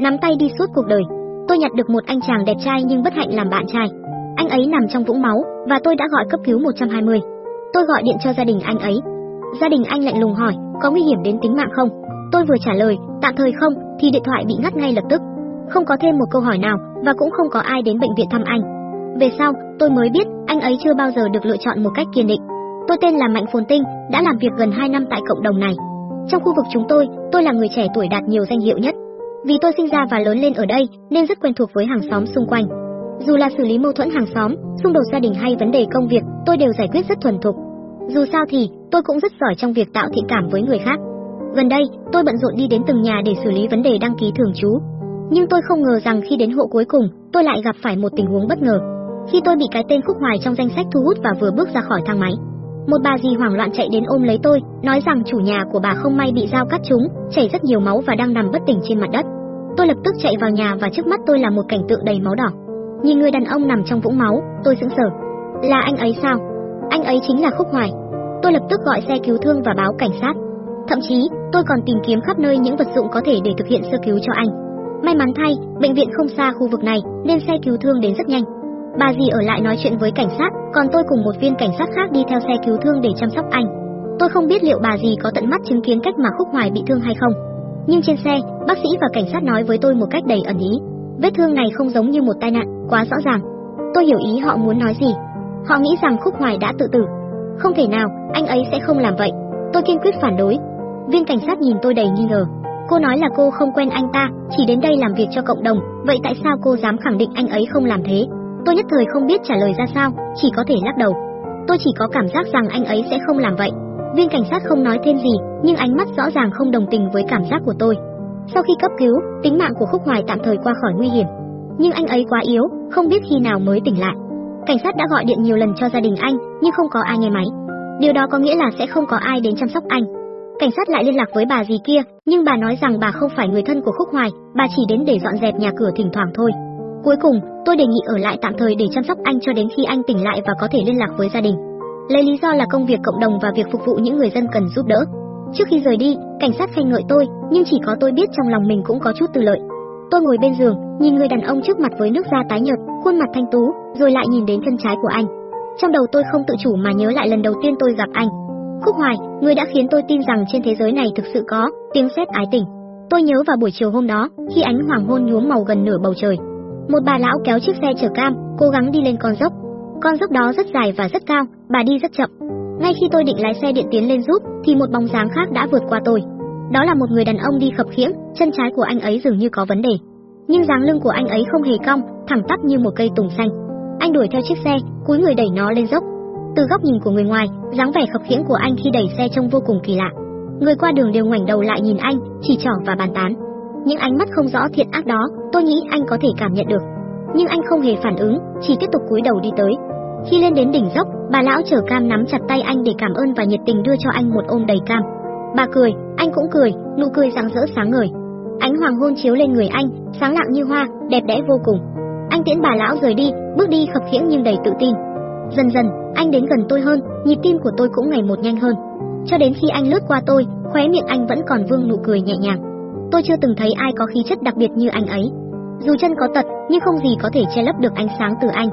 nắm tay đi suốt cuộc đời. Tôi nhặt được một anh chàng đẹp trai nhưng bất hạnh làm bạn trai. Anh ấy nằm trong vũng máu và tôi đã gọi cấp cứu 120. Tôi gọi điện cho gia đình anh ấy. Gia đình anh lạnh lùng hỏi, có nguy hiểm đến tính mạng không? Tôi vừa trả lời, tạm thời không, thì điện thoại bị ngắt ngay lập tức. Không có thêm một câu hỏi nào và cũng không có ai đến bệnh viện thăm anh. Về sau, tôi mới biết anh ấy chưa bao giờ được lựa chọn một cách kiên định. Tôi tên là Mạnh Phồn Tinh, đã làm việc gần 2 năm tại cộng đồng này. Trong khu vực chúng tôi, tôi là người trẻ tuổi đạt nhiều danh hiệu nhất. Vì tôi sinh ra và lớn lên ở đây nên rất quen thuộc với hàng xóm xung quanh. Dù là xử lý mâu thuẫn hàng xóm, xung đột gia đình hay vấn đề công việc, tôi đều giải quyết rất thuần thục. Dù sao thì, tôi cũng rất giỏi trong việc tạo thiện cảm với người khác. Gần đây, tôi bận rộn đi đến từng nhà để xử lý vấn đề đăng ký thường trú. Nhưng tôi không ngờ rằng khi đến hộ cuối cùng, tôi lại gặp phải một tình huống bất ngờ. Khi tôi bị cái tên Khúc Hoài trong danh sách thu hút và vừa bước ra khỏi thang máy, một bà dì hoảng loạn chạy đến ôm lấy tôi, nói rằng chủ nhà của bà không may bị dao cắt trúng, chảy rất nhiều máu và đang nằm bất tỉnh trên mặt đất. Tôi lập tức chạy vào nhà và trước mắt tôi là một cảnh tượng đầy máu đỏ. Nhìn người đàn ông nằm trong vũng máu, tôi sững sờ. Là anh ấy sao? Anh ấy chính là Khúc Hoài. Tôi lập tức gọi xe cứu thương và báo cảnh sát. Thậm chí, tôi còn tìm kiếm khắp nơi những vật dụng có thể để thực hiện sơ cứu cho anh. May mắn thay, bệnh viện không xa khu vực này nên xe cứu thương đến rất nhanh. Bà dì ở lại nói chuyện với cảnh sát, còn tôi cùng một viên cảnh sát khác đi theo xe cứu thương để chăm sóc anh. Tôi không biết liệu bà dì có tận mắt chứng kiến cách mà Khúc Hoài bị thương hay không. Nhưng trên xe, bác sĩ và cảnh sát nói với tôi một cách đầy ẩn ý. Vết thương này không giống như một tai nạn, quá rõ ràng. Tôi hiểu ý họ muốn nói gì. Họ nghĩ rằng Khúc Hoài đã tự tử. Không thể nào, anh ấy sẽ không làm vậy. Tôi kiên quyết phản đối. Viên cảnh sát nhìn tôi đầy nghi ngờ. Cô nói là cô không quen anh ta, chỉ đến đây làm việc cho cộng đồng, vậy tại sao cô dám khẳng định anh ấy không làm thế? Tôi nhất thời không biết trả lời ra sao, chỉ có thể lắc đầu. Tôi chỉ có cảm giác rằng anh ấy sẽ không làm vậy. Viên cảnh sát không nói thêm gì, nhưng ánh mắt rõ ràng không đồng tình với cảm giác của tôi. Sau khi cấp cứu, tính mạng của Khúc Hoài tạm thời qua khỏi nguy hiểm. Nhưng anh ấy quá yếu, không biết khi nào mới tỉnh lại. Cảnh sát đã gọi điện nhiều lần cho gia đình anh, nhưng không có ai nghe máy. Điều đó có nghĩa là sẽ không có ai đến chăm sóc anh. Cảnh sát lại liên lạc với bà gì kia, nhưng bà nói rằng bà không phải người thân của Khúc Hoài, bà chỉ đến để dọn dẹp nhà cửa thỉnh thoảng thôi. Cuối cùng, tôi đề nghị ở lại tạm thời để chăm sóc anh cho đến khi anh tỉnh lại và có thể liên lạc với gia đình. Lấy lý do là công việc cộng đồng và việc phục vụ những người dân cần giúp đỡ. Trước khi rời đi, cảnh sát khen ngợi tôi, nhưng chỉ có tôi biết trong lòng mình cũng có chút tư lợi. Tôi ngồi bên giường, nhìn người đàn ông trước mặt với nước da tái nhợt, khuôn mặt thanh tú, rồi lại nhìn đến chân trái của anh. Trong đầu tôi không tự chủ mà nhớ lại lần đầu tiên tôi gặp anh. Khúc Hoài, người đã khiến tôi tin rằng trên thế giới này thực sự có tiếng sét ái tình. Tôi nhớ vào buổi chiều hôm đó, khi ánh hoàng hôn nhuốm màu gần nửa bầu trời, một bà lão kéo chiếc xe chở cam, cố gắng đi lên con dốc. Con dốc đó rất dài và rất cao, bà đi rất chậm. Ngay khi tôi định lái xe điện tiến lên giúp, thì một bóng dáng khác đã vượt qua tôi. Đó là một người đàn ông đi khập khiễng, chân trái của anh ấy dường như có vấn đề. Nhưng dáng lưng của anh ấy không hề cong, thẳng tắp như một cây tùng xanh. Anh đuổi theo chiếc xe, cúi người đẩy nó lên dốc. Từ góc nhìn của người ngoài, dáng vẻ khập khiễng của anh khi đẩy xe trông vô cùng kỳ lạ. Người qua đường đều ngoảnh đầu lại nhìn anh, chỉ trỏ và bàn tán. Những ánh mắt không rõ thiện ác đó, tôi nghĩ anh có thể cảm nhận được. Nhưng anh không hề phản ứng, chỉ tiếp tục cúi đầu đi tới. Khi lên đến đỉnh dốc, bà lão chở cam nắm chặt tay anh để cảm ơn và nhiệt tình đưa cho anh một ôm đầy cam. Bà cười, anh cũng cười, nụ cười rạng rỡ sáng ngời. Ánh hoàng hôn chiếu lên người anh, sáng lạng như hoa, đẹp đẽ vô cùng. Anh tiễn bà lão rời đi, bước đi khập khiễng nhưng đầy tự tin. Dần dần, anh đến gần tôi hơn, nhịp tim của tôi cũng ngày một nhanh hơn. Cho đến khi anh lướt qua tôi, khóe miệng anh vẫn còn vương nụ cười nhẹ nhàng. Tôi chưa từng thấy ai có khí chất đặc biệt như anh ấy. Dù chân có tật, nhưng không gì có thể che lấp được ánh sáng từ anh.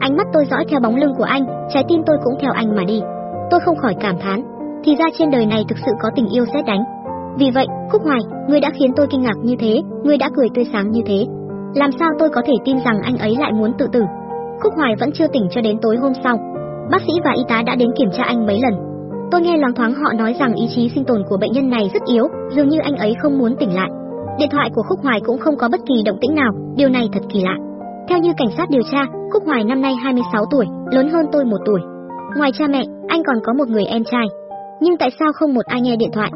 Ánh mắt tôi dõi theo bóng lưng của anh, trái tim tôi cũng theo anh mà đi. Tôi không khỏi cảm thán, thì ra trên đời này thực sự có tình yêu xét đánh. Vì vậy, Khúc Hoài, người đã khiến tôi kinh ngạc như thế, người đã cười tươi sáng như thế. Làm sao tôi có thể tin rằng anh ấy lại muốn tự tử? Khúc Hoài vẫn chưa tỉnh cho đến tối hôm sau. Bác sĩ và y tá đã đến kiểm tra anh mấy lần. Tôi nghe loáng thoáng họ nói rằng ý chí sinh tồn của bệnh nhân này rất yếu, dường như anh ấy không muốn tỉnh lại. Điện thoại của Khúc Hoài cũng không có bất kỳ động tĩnh nào, điều này thật kỳ lạ. Theo như cảnh sát điều tra, Khúc Hoài năm nay 26 tuổi, lớn hơn tôi một tuổi. Ngoài cha mẹ, anh còn có một người em trai. Nhưng tại sao không một ai nghe điện thoại?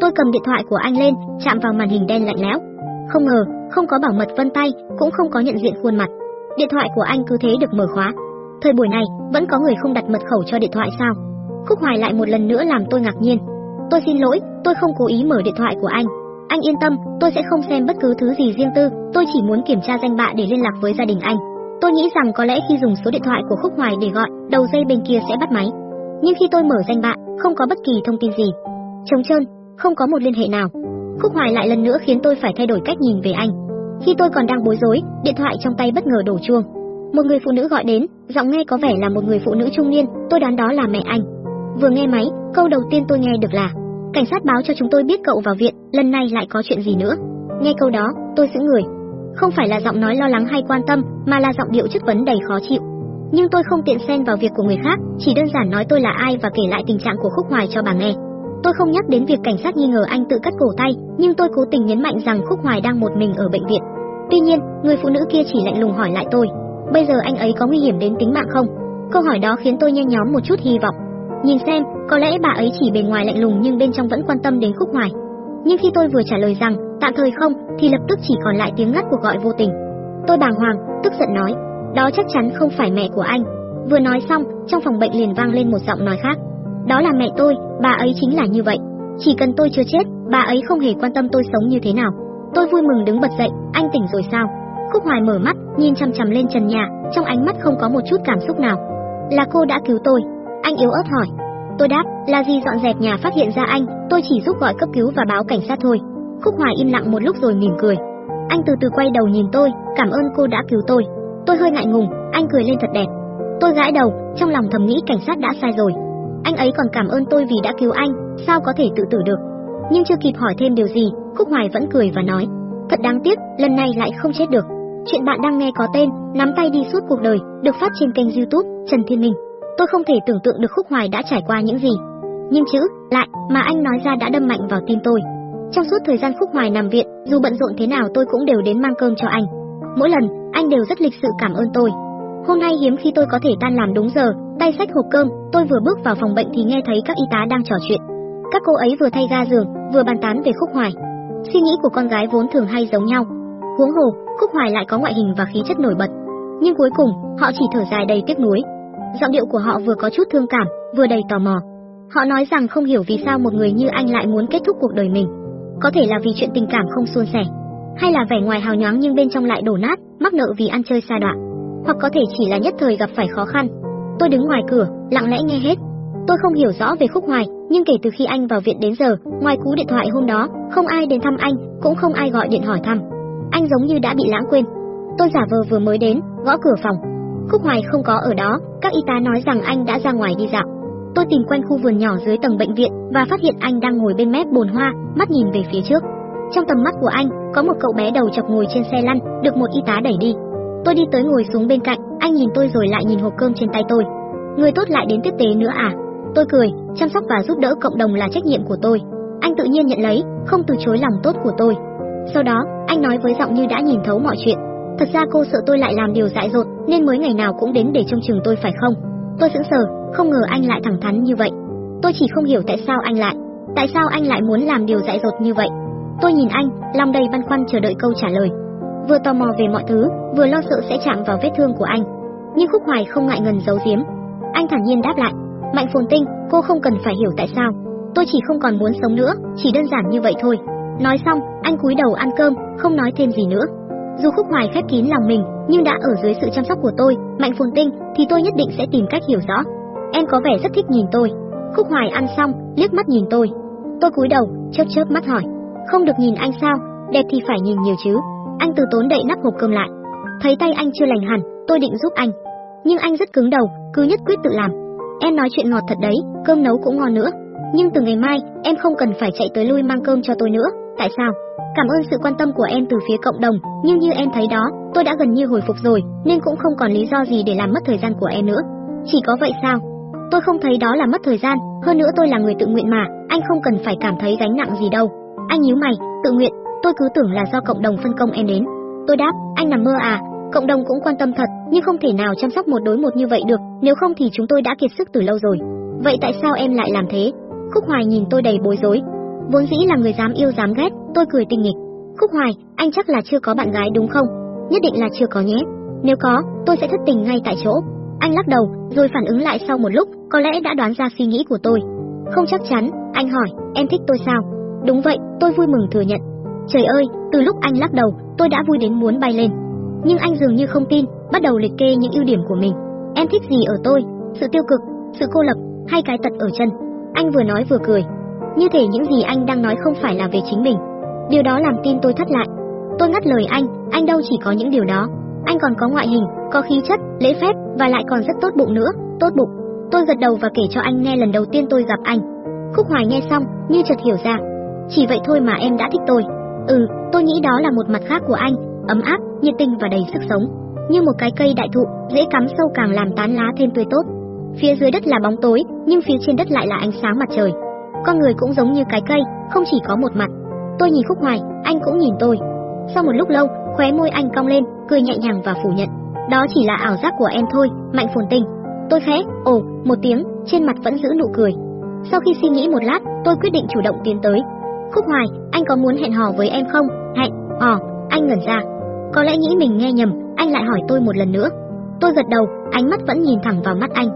Tôi cầm điện thoại của anh lên, chạm vào màn hình đen lạnh lẽo. Không ngờ, không có bảo mật vân tay, cũng không có nhận diện khuôn mặt. Điện thoại của anh cứ thế được mở khóa. Thời buổi này, vẫn có người không đặt mật khẩu cho điện thoại sao? Khúc Hoài lại một lần nữa làm tôi ngạc nhiên. Tôi xin lỗi, tôi không cố ý mở điện thoại của anh. Anh yên tâm, tôi sẽ không xem bất cứ thứ gì riêng tư, tôi chỉ muốn kiểm tra danh bạ để liên lạc với gia đình anh. Tôi nghĩ rằng có lẽ khi dùng số điện thoại của Khúc Hoài để gọi, đầu dây bên kia sẽ bắt máy. Nhưng khi tôi mở danh bạ, không có bất kỳ thông tin gì. Trống trơn, không có một liên hệ nào. Khúc Hoài lại lần nữa khiến tôi phải thay đổi cách nhìn về anh. Khi tôi còn đang bối rối, điện thoại trong tay bất ngờ đổ chuông. Một người phụ nữ gọi đến, giọng nghe có vẻ là một người phụ nữ trung niên, tôi đoán đó là mẹ anh. Vừa nghe máy, câu đầu tiên tôi nghe được là cảnh sát báo cho chúng tôi biết cậu vào viện, lần này lại có chuyện gì nữa. Nghe câu đó, tôi giữ người. Không phải là giọng nói lo lắng hay quan tâm, mà là giọng điệu chất vấn đầy khó chịu. Nhưng tôi không tiện xen vào việc của người khác, chỉ đơn giản nói tôi là ai và kể lại tình trạng của Khúc Hoài cho bà nghe. Tôi không nhắc đến việc cảnh sát nghi ngờ anh tự cắt cổ tay, nhưng tôi cố tình nhấn mạnh rằng Khúc Hoài đang một mình ở bệnh viện. Tuy nhiên, người phụ nữ kia chỉ lạnh lùng hỏi lại tôi, bây giờ anh ấy có nguy hiểm đến tính mạng không? Câu hỏi đó khiến tôi nhen nhóm một chút hy vọng. Nhìn xem, có lẽ bà ấy chỉ bề ngoài lạnh lùng nhưng bên trong vẫn quan tâm đến Khúc Hoài. Nhưng khi tôi vừa trả lời rằng tạm thời không, thì lập tức chỉ còn lại tiếng ngắt cuộc gọi vô tình. Tôi bàng hoàng, tức giận nói, đó chắc chắn không phải mẹ của anh. Vừa nói xong, trong phòng bệnh liền vang lên một giọng nói khác. Đó là mẹ tôi, bà ấy chính là như vậy. Chỉ cần tôi chưa chết, bà ấy không hề quan tâm tôi sống như thế nào. Tôi vui mừng đứng bật dậy, anh tỉnh rồi sao? Khúc Hoài mở mắt, nhìn chằm chằm lên trần nhà, trong ánh mắt không có một chút cảm xúc nào. Là cô đã cứu tôi. Anh yếu ớt hỏi. Tôi đáp, là gì dọn dẹp nhà phát hiện ra anh, tôi chỉ giúp gọi cấp cứu và báo cảnh sát thôi. Khúc Hoài im lặng một lúc rồi mỉm cười. Anh từ từ quay đầu nhìn tôi, cảm ơn cô đã cứu tôi. Tôi hơi ngại ngùng, anh cười lên thật đẹp. Tôi gãi đầu, trong lòng thầm nghĩ cảnh sát đã sai rồi. Anh ấy còn cảm ơn tôi vì đã cứu anh, sao có thể tự tử được. Nhưng chưa kịp hỏi thêm điều gì, Khúc Hoài vẫn cười và nói, thật đáng tiếc, lần này lại không chết được. Chuyện bạn đang nghe có tên Nắm tay đi suốt cuộc đời, được phát trên kênh YouTube Trần Thiên Minh. Tôi không thể tưởng tượng được Khúc Hoài đã trải qua những gì. Nhưng chữ lại mà anh nói ra đã đâm mạnh vào tim tôi. Trong suốt thời gian Khúc Hoài nằm viện, dù bận rộn thế nào tôi cũng đều đến mang cơm cho anh. Mỗi lần, anh đều rất lịch sự cảm ơn tôi. Hôm nay hiếm khi tôi có thể tan làm đúng giờ, tay xách hộp cơm, tôi vừa bước vào phòng bệnh thì nghe thấy các y tá đang trò chuyện. Các cô ấy vừa thay ga giường, vừa bàn tán về Khúc Hoài. Suy nghĩ của con gái vốn thường hay giống nhau. Huống hồ, Khúc Hoài lại có ngoại hình và khí chất nổi bật. Nhưng cuối cùng, họ chỉ thở dài đầy tiếc nuối. Giọng điệu của họ vừa có chút thương cảm, vừa đầy tò mò. Họ nói rằng không hiểu vì sao một người như anh lại muốn kết thúc cuộc đời mình. Có thể là vì chuyện tình cảm không suôn sẻ, hay là vẻ ngoài hào nhoáng nhưng bên trong lại đổ nát, mắc nợ vì ăn chơi xa đoạn, hoặc có thể chỉ là nhất thời gặp phải khó khăn. Tôi đứng ngoài cửa, lặng lẽ nghe hết. Tôi không hiểu rõ về Khúc Hoài, nhưng kể từ khi anh vào viện đến giờ, ngoài cú điện thoại hôm đó, không ai đến thăm anh, cũng không ai gọi điện hỏi thăm. Anh giống như đã bị lãng quên. Tôi giả vờ vừa mới đến, gõ cửa phòng. Khúc Hoài không có ở đó, các y tá nói rằng anh đã ra ngoài đi dạo. Tôi tìm quanh khu vườn nhỏ dưới tầng bệnh viện và phát hiện anh đang ngồi bên mép bồn hoa, mắt nhìn về phía trước. Trong tầm mắt của anh, có một cậu bé đầu chọc ngồi trên xe lăn, được một y tá đẩy đi. Tôi đi tới ngồi xuống bên cạnh, anh nhìn tôi rồi lại nhìn hộp cơm trên tay tôi. Người tốt lại đến tiếp tế nữa à? Tôi cười, chăm sóc và giúp đỡ cộng đồng là trách nhiệm của tôi. Anh tự nhiên nhận lấy, không từ chối lòng tốt của tôi. Sau đó, anh nói với giọng như đã nhìn thấu mọi chuyện. Thật ra cô sợ tôi lại làm điều dại dột, nên mới ngày nào cũng đến để trông chừng tôi phải không? Tôi sững sờ, không ngờ anh lại thẳng thắn như vậy. Tôi chỉ không hiểu tại sao anh lại, tại sao anh lại muốn làm điều dại dột như vậy. Tôi nhìn anh, lòng đầy băn khoăn chờ đợi câu trả lời. Vừa tò mò về mọi thứ, vừa lo sợ sẽ chạm vào vết thương của anh. Nhưng Khúc Hoài không ngại ngần giấu giếm. Anh thản nhiên đáp lại, "Mạnh Phồn Tinh, cô không cần phải hiểu tại sao. Tôi chỉ không còn muốn sống nữa, chỉ đơn giản như vậy thôi." Nói xong, anh cúi đầu ăn cơm, không nói thêm gì nữa. Dù Khúc Hoài khép kín lòng mình, nhưng đã ở dưới sự chăm sóc của tôi, Mạnh Phồn Tinh, thì tôi nhất định sẽ tìm cách hiểu rõ. Em có vẻ rất thích nhìn tôi. Khúc Hoài ăn xong, liếc mắt nhìn tôi. Tôi cúi đầu, chớp chớp mắt hỏi, không được nhìn anh sao, đẹp thì phải nhìn nhiều chứ. Anh từ tốn đậy nắp hộp cơm lại. Thấy tay anh chưa lành hẳn, tôi định giúp anh. Nhưng anh rất cứng đầu, cứ nhất quyết tự làm. Em nói chuyện ngọt thật đấy, cơm nấu cũng ngon nữa. Nhưng từ ngày mai, em không cần phải chạy tới lui mang cơm cho tôi nữa. Tại sao? Cảm ơn sự quan tâm của em từ phía cộng đồng, nhưng như em thấy đó, tôi đã gần như hồi phục rồi, nên cũng không còn lý do gì để làm mất thời gian của em nữa. Chỉ có vậy sao? Tôi không thấy đó là mất thời gian, hơn nữa tôi là người tự nguyện mà, anh không cần phải cảm thấy gánh nặng gì đâu. Anh nhíu mày, tự nguyện, tôi cứ tưởng là do cộng đồng phân công em đến. Tôi đáp, anh nằm mơ à, cộng đồng cũng quan tâm thật, nhưng không thể nào chăm sóc một đối một như vậy được, nếu không thì chúng tôi đã kiệt sức từ lâu rồi. Vậy tại sao em lại làm thế? Khúc Hoài nhìn tôi đầy bối rối. Vốn dĩ là người dám yêu dám ghét, tôi cười tình nghịch. Khúc Hoài, anh chắc là chưa có bạn gái đúng không? Nhất định là chưa có nhé. Nếu có, tôi sẽ thất tình ngay tại chỗ. Anh lắc đầu, rồi phản ứng lại sau một lúc, có lẽ đã đoán ra suy nghĩ của tôi. Không chắc chắn, anh hỏi, em thích tôi sao? Đúng vậy, tôi vui mừng thừa nhận. Trời ơi, từ lúc anh lắc đầu, tôi đã vui đến muốn bay lên. Nhưng anh dường như không tin, bắt đầu liệt kê những ưu điểm của mình. Em thích gì ở tôi? Sự tiêu cực, sự cô lập, hay cái tật ở chân? Anh vừa nói vừa cười. Như thể những gì anh đang nói không phải là về chính mình. Điều đó làm tim tôi thắt lại. Tôi ngắt lời anh, anh đâu chỉ có những điều đó. Anh còn có ngoại hình, có khí chất, lễ phép và lại còn rất tốt bụng nữa, tốt bụng. Tôi gật đầu và kể cho anh nghe lần đầu tiên tôi gặp anh. Khúc Hoài nghe xong, như chợt hiểu ra. Chỉ vậy thôi mà em đã thích tôi. Ừ, tôi nghĩ đó là một mặt khác của anh, ấm áp, nhiệt tình và đầy sức sống. Như một cái cây đại thụ, dễ cắm sâu càng làm tán lá thêm tươi tốt. Phía dưới đất là bóng tối, nhưng phía trên đất lại là ánh sáng mặt trời. Con người cũng giống như cái cây, không chỉ có một mặt. Tôi nhìn Khúc Hoài, anh cũng nhìn tôi. Sau một lúc lâu, khóe môi anh cong lên, cười nhẹ nhàng và phủ nhận. Đó chỉ là ảo giác của em thôi, Mạnh Phồn tình Tôi khẽ, ồ, một tiếng, trên mặt vẫn giữ nụ cười. Sau khi suy nghĩ một lát, tôi quyết định chủ động tiến tới. Khúc Hoài, anh có muốn hẹn hò với em không? Hẹn, ồ anh ngẩn ra. Có lẽ nghĩ mình nghe nhầm, anh lại hỏi tôi một lần nữa. Tôi gật đầu, ánh mắt vẫn nhìn thẳng vào mắt anh.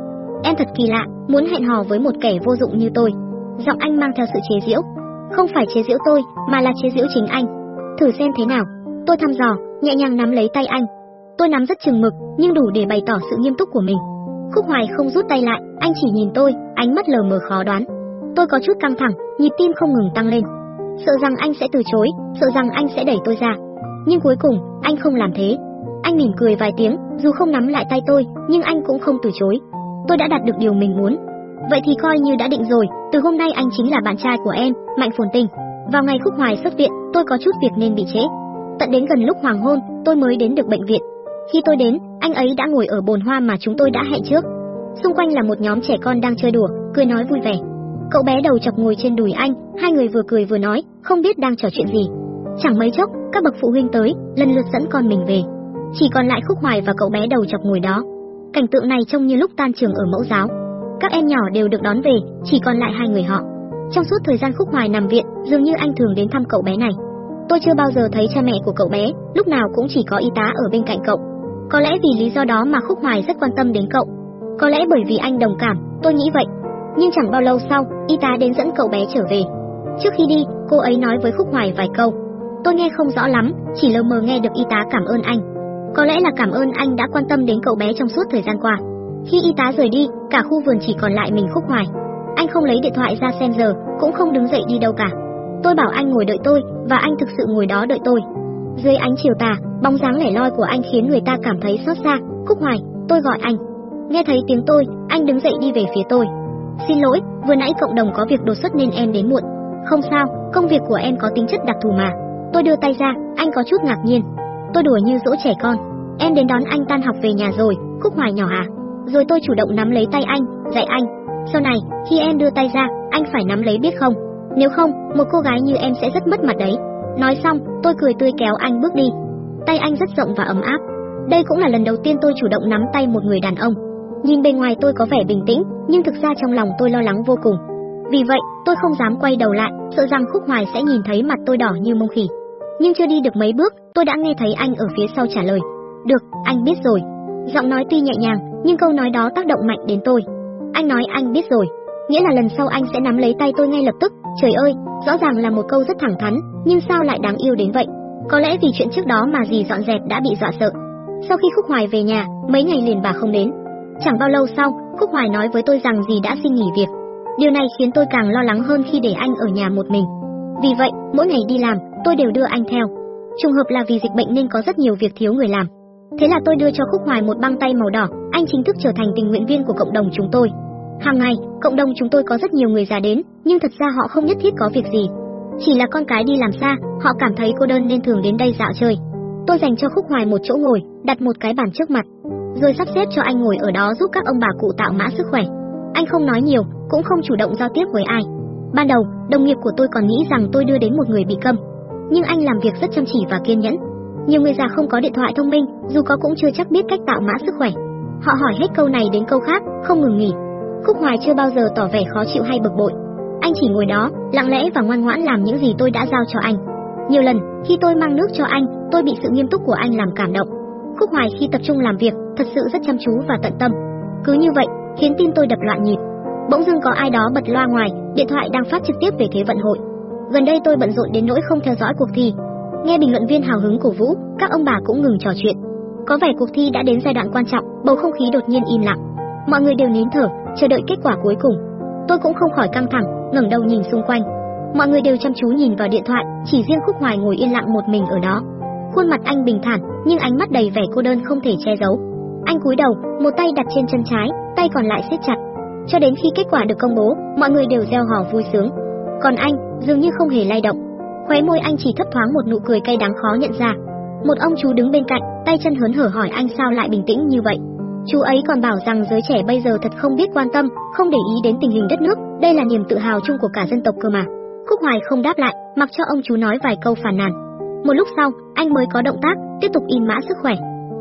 Em thật kỳ lạ, muốn hẹn hò với một kẻ vô dụng như tôi. Giọng anh mang theo sự chế giễu. Không phải chế giễu tôi, mà là chế giễu chính anh. Thử xem thế nào. Tôi thăm dò, nhẹ nhàng nắm lấy tay anh. Tôi nắm rất chừng mực, nhưng đủ để bày tỏ sự nghiêm túc của mình. Khúc Hoài không rút tay lại, anh chỉ nhìn tôi, ánh mắt lờ mờ khó đoán. Tôi có chút căng thẳng, nhịp tim không ngừng tăng lên. Sợ rằng anh sẽ từ chối, sợ rằng anh sẽ đẩy tôi ra. Nhưng cuối cùng, anh không làm thế. Anh mỉm cười vài tiếng, dù không nắm lại tay tôi, nhưng anh cũng không từ chối. Tôi đã đạt được điều mình muốn. Vậy thì coi như đã định rồi, từ hôm nay anh chính là bạn trai của em, Mạnh Phồn tình. Vào ngày Khúc Hoài xuất viện, tôi có chút việc nên bị trễ. Tận đến gần lúc hoàng hôn, tôi mới đến được bệnh viện. Khi tôi đến, anh ấy đã ngồi ở bồn hoa mà chúng tôi đã hẹn trước. Xung quanh là một nhóm trẻ con đang chơi đùa, cười nói vui vẻ. Cậu bé đầu chọc ngồi trên đùi anh, hai người vừa cười vừa nói, không biết đang trò chuyện gì. Chẳng mấy chốc, các bậc phụ huynh tới, lần lượt dẫn con mình về. Chỉ còn lại Khúc Hoài và cậu bé đầu chọc ngồi đó. Cảnh tượng này trông như lúc tan trường ở mẫu giáo. Các em nhỏ đều được đón về, chỉ còn lại hai người họ. Trong suốt thời gian Khúc Hoài nằm viện, dường như anh thường đến thăm cậu bé này. Tôi chưa bao giờ thấy cha mẹ của cậu bé, lúc nào cũng chỉ có y tá ở bên cạnh cậu. Có lẽ vì lý do đó mà Khúc Hoài rất quan tâm đến cậu. Có lẽ bởi vì anh đồng cảm, tôi nghĩ vậy. Nhưng chẳng bao lâu sau, y tá đến dẫn cậu bé trở về. Trước khi đi, cô ấy nói với Khúc Hoài vài câu. Tôi nghe không rõ lắm, chỉ lờ mờ nghe được y tá cảm ơn anh. Có lẽ là cảm ơn anh đã quan tâm đến cậu bé trong suốt thời gian qua. Khi y tá rời đi, cả khu vườn chỉ còn lại mình Khúc Hoài. Anh không lấy điện thoại ra xem giờ, cũng không đứng dậy đi đâu cả. Tôi bảo anh ngồi đợi tôi, và anh thực sự ngồi đó đợi tôi. Dưới ánh chiều tà, bóng dáng lẻ loi của anh khiến người ta cảm thấy xót xa. Khúc Hoài, tôi gọi anh. Nghe thấy tiếng tôi, anh đứng dậy đi về phía tôi. Xin lỗi, vừa nãy cộng đồng có việc đột xuất nên em đến muộn. Không sao, công việc của em có tính chất đặc thù mà. Tôi đưa tay ra, anh có chút ngạc nhiên. Tôi đùa như dỗ trẻ con. Em đến đón anh tan học về nhà rồi, Khúc Hoài nhỏ à? Rồi tôi chủ động nắm lấy tay anh, dạy anh. Sau này, khi em đưa tay ra, anh phải nắm lấy biết không? Nếu không, một cô gái như em sẽ rất mất mặt đấy. Nói xong, tôi cười tươi kéo anh bước đi. Tay anh rất rộng và ấm áp. Đây cũng là lần đầu tiên tôi chủ động nắm tay một người đàn ông. Nhìn bề ngoài tôi có vẻ bình tĩnh, nhưng thực ra trong lòng tôi lo lắng vô cùng. Vì vậy, tôi không dám quay đầu lại, sợ rằng Khúc Hoài sẽ nhìn thấy mặt tôi đỏ như mông khỉ. Nhưng chưa đi được mấy bước, tôi đã nghe thấy anh ở phía sau trả lời. Được, anh biết rồi. Giọng nói tuy nhẹ nhàng, nhưng câu nói đó tác động mạnh đến tôi. Anh nói anh biết rồi, nghĩa là lần sau anh sẽ nắm lấy tay tôi ngay lập tức. Trời ơi, rõ ràng là một câu rất thẳng thắn, nhưng sao lại đáng yêu đến vậy? Có lẽ vì chuyện trước đó mà dì dọn dẹp đã bị dọa sợ. Sau khi Khúc Hoài về nhà, mấy ngày liền bà không đến. Chẳng bao lâu sau, Khúc Hoài nói với tôi rằng dì đã xin nghỉ việc. Điều này khiến tôi càng lo lắng hơn khi để anh ở nhà một mình. Vì vậy, mỗi ngày đi làm, tôi đều đưa anh theo. Trùng hợp là vì dịch bệnh nên có rất nhiều việc thiếu người làm. Thế là tôi đưa cho Khúc Hoài một băng tay màu đỏ, anh chính thức trở thành tình nguyện viên của cộng đồng chúng tôi. Hàng ngày, cộng đồng chúng tôi có rất nhiều người già đến, nhưng thật ra họ không nhất thiết có việc gì. Chỉ là con cái đi làm xa, họ cảm thấy cô đơn nên thường đến đây dạo chơi. Tôi dành cho Khúc Hoài một chỗ ngồi, đặt một cái bàn trước mặt, rồi sắp xếp cho anh ngồi ở đó giúp các ông bà cụ tạo mã sức khỏe. Anh không nói nhiều, cũng không chủ động giao tiếp với ai. Ban đầu, đồng nghiệp của tôi còn nghĩ rằng tôi đưa đến một người bị câm, nhưng anh làm việc rất chăm chỉ và kiên nhẫn. Nhiều người già không có điện thoại thông minh, dù có cũng chưa chắc biết cách tạo mã sức khỏe. Họ hỏi hết câu này đến câu khác, không ngừng nghỉ. Khúc Hoài chưa bao giờ tỏ vẻ khó chịu hay bực bội. Anh chỉ ngồi đó, lặng lẽ và ngoan ngoãn làm những gì tôi đã giao cho anh. Nhiều lần, khi tôi mang nước cho anh, tôi bị sự nghiêm túc của anh làm cảm động. Khúc Hoài khi tập trung làm việc, thật sự rất chăm chú và tận tâm. Cứ như vậy, khiến tim tôi đập loạn nhịp. Bỗng dưng có ai đó bật loa ngoài, điện thoại đang phát trực tiếp về thế vận hội. Gần đây tôi bận rộn đến nỗi không theo dõi cuộc thi. Nghe bình luận viên hào hứng cổ vũ, các ông bà cũng ngừng trò chuyện. Có vẻ cuộc thi đã đến giai đoạn quan trọng, bầu không khí đột nhiên im lặng. Mọi người đều nín thở, chờ đợi kết quả cuối cùng. Tôi cũng không khỏi căng thẳng, ngẩng đầu nhìn xung quanh. Mọi người đều chăm chú nhìn vào điện thoại, chỉ riêng Khúc Hoài ngồi yên lặng một mình ở đó. Khuôn mặt anh bình thản, nhưng ánh mắt đầy vẻ cô đơn không thể che giấu. Anh cúi đầu, một tay đặt trên chân trái, tay còn lại siết chặt. Cho đến khi kết quả được công bố, mọi người đều reo hò vui sướng. Còn anh, dường như không hề lay động. Khóe môi anh chỉ thấp thoáng một nụ cười cay đắng khó nhận ra. Một ông chú đứng bên cạnh, tay chân hớn hở hỏi anh sao lại bình tĩnh như vậy. Chú ấy còn bảo rằng giới trẻ bây giờ thật không biết quan tâm, không để ý đến tình hình đất nước, đây là niềm tự hào chung của cả dân tộc cơ mà. Khúc Hoài không đáp lại, mặc cho ông chú nói vài câu phàn nàn. Một lúc sau, anh mới có động tác, tiếp tục in mã sức khỏe.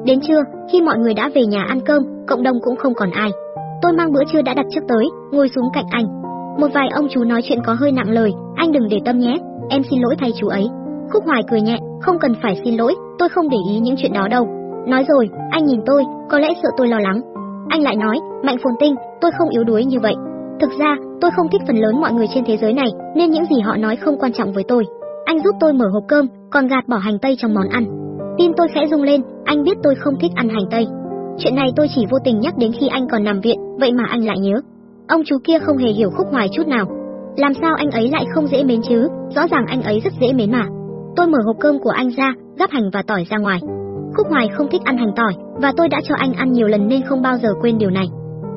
Đến trưa, khi mọi người đã về nhà ăn cơm, cộng đồng cũng không còn ai. Tôi mang bữa trưa đã đặt trước tới, ngồi xuống cạnh anh. Một vài ông chú nói chuyện có hơi nặng lời, anh đừng để tâm nhé, em xin lỗi thay chú ấy. Khúc Hoài cười nhẹ, không cần phải xin lỗi, tôi không để ý những chuyện đó đâu. Nói rồi, anh nhìn tôi, có lẽ sợ tôi lo lắng. Anh lại nói, Mạnh Phồn Tinh, tôi không yếu đuối như vậy. Thực ra, tôi không thích phần lớn mọi người trên thế giới này, nên những gì họ nói không quan trọng với tôi. Anh giúp tôi mở hộp cơm, còn gạt bỏ hành tây trong món ăn. Tim tôi khẽ rung lên, anh biết tôi không thích ăn hành tây. Chuyện này tôi chỉ vô tình nhắc đến khi anh còn nằm viện, vậy mà anh lại nhớ. Ông chú kia không hề hiểu khúc hoài chút nào. Làm sao anh ấy lại không dễ mến chứ, rõ ràng anh ấy rất dễ mến mà. Tôi mở hộp cơm của anh ra, gắp hành và tỏi ra ngoài. Khúc Hoài không thích ăn hành tỏi, và tôi đã cho anh ăn nhiều lần nên không bao giờ quên điều này.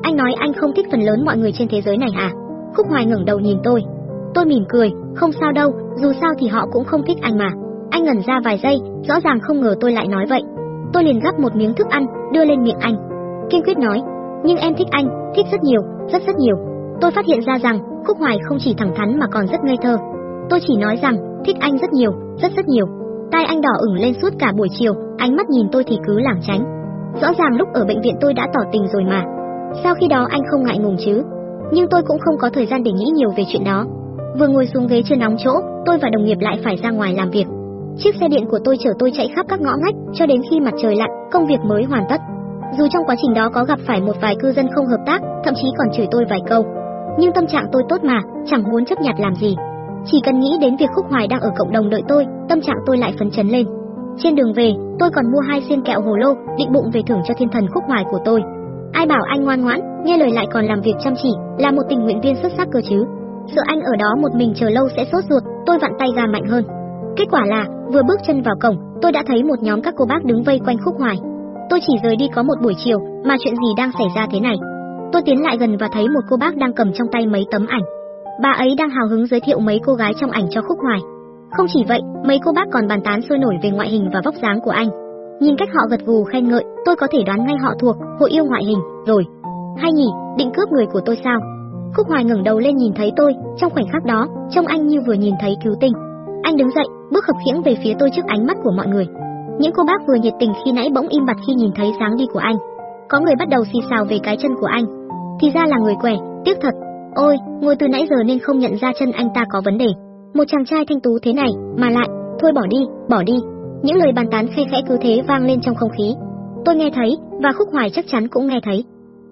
Anh nói anh không thích phần lớn mọi người trên thế giới này à? Khúc Hoài ngẩng đầu nhìn tôi. Tôi mỉm cười, không sao đâu, dù sao thì họ cũng không thích anh mà. Anh ngẩn ra vài giây, rõ ràng không ngờ tôi lại nói vậy. Tôi liền gắp một miếng thức ăn, đưa lên miệng anh. Kiên quyết nói, nhưng em thích anh, thích rất nhiều, rất rất nhiều. Tôi phát hiện ra rằng, Khúc Hoài không chỉ thẳng thắn mà còn rất ngây thơ. Tôi chỉ nói rằng, thích anh rất nhiều, rất rất nhiều. Tai anh đỏ ửng lên suốt cả buổi chiều, ánh mắt nhìn tôi thì cứ lảng tránh. Rõ ràng lúc ở bệnh viện tôi đã tỏ tình rồi mà. Sao khi đó anh không ngại ngùng chứ? Nhưng tôi cũng không có thời gian để nghĩ nhiều về chuyện đó. Vừa ngồi xuống ghế chưa nóng chỗ, tôi và đồng nghiệp lại phải ra ngoài làm việc. Chiếc xe điện của tôi chở tôi chạy khắp các ngõ ngách cho đến khi mặt trời lặn, công việc mới hoàn tất. Dù trong quá trình đó có gặp phải một vài cư dân không hợp tác, thậm chí còn chửi tôi vài câu, nhưng tâm trạng tôi tốt mà, chẳng muốn chấp nhặt làm gì. Chỉ cần nghĩ đến việc Khúc Hoài đang ở cộng đồng đợi tôi, tâm trạng tôi lại phấn chấn lên. Trên đường về, tôi còn mua hai xiên kẹo hồ lô, định bụng về thưởng cho thiên thần Khúc Hoài của tôi. Ai bảo anh ngoan ngoãn, nghe lời lại còn làm việc chăm chỉ, là một tình nguyện viên xuất sắc cơ chứ. Sợ anh ở đó một mình chờ lâu sẽ sốt ruột, tôi vặn tay ra mạnh hơn. Kết quả là, vừa bước chân vào cổng, tôi đã thấy một nhóm các cô bác đứng vây quanh Khúc Hoài. Tôi chỉ rời đi có một buổi chiều, mà chuyện gì đang xảy ra thế này? Tôi tiến lại gần và thấy một cô bác đang cầm trong tay mấy tấm ảnh. Bà ấy đang hào hứng giới thiệu mấy cô gái trong ảnh cho Khúc Hoài. Không chỉ vậy, mấy cô bác còn bàn tán sôi nổi về ngoại hình và vóc dáng của anh. Nhìn cách họ gật gù khen ngợi, tôi có thể đoán ngay họ thuộc hội yêu ngoại hình rồi. Hay nhỉ, định cướp người của tôi sao? Khúc Hoài ngẩng đầu lên nhìn thấy tôi, trong khoảnh khắc đó, trông anh như vừa nhìn thấy cứu tinh. Anh đứng dậy, bước khập khiễng về phía tôi trước ánh mắt của mọi người. Những cô bác vừa nhiệt tình khi nãy bỗng im bặt khi nhìn thấy dáng đi của anh. Có người bắt đầu xì xào về cái chân của anh. Thì ra là người quẻ, tiếc thật. Ôi, ngồi từ nãy giờ nên không nhận ra chân anh ta có vấn đề. Một chàng trai thanh tú thế này, mà lại, thôi bỏ đi, bỏ đi. Những lời bàn tán khe khẽ cứ thế vang lên trong không khí. Tôi nghe thấy, và Khúc Hoài chắc chắn cũng nghe thấy.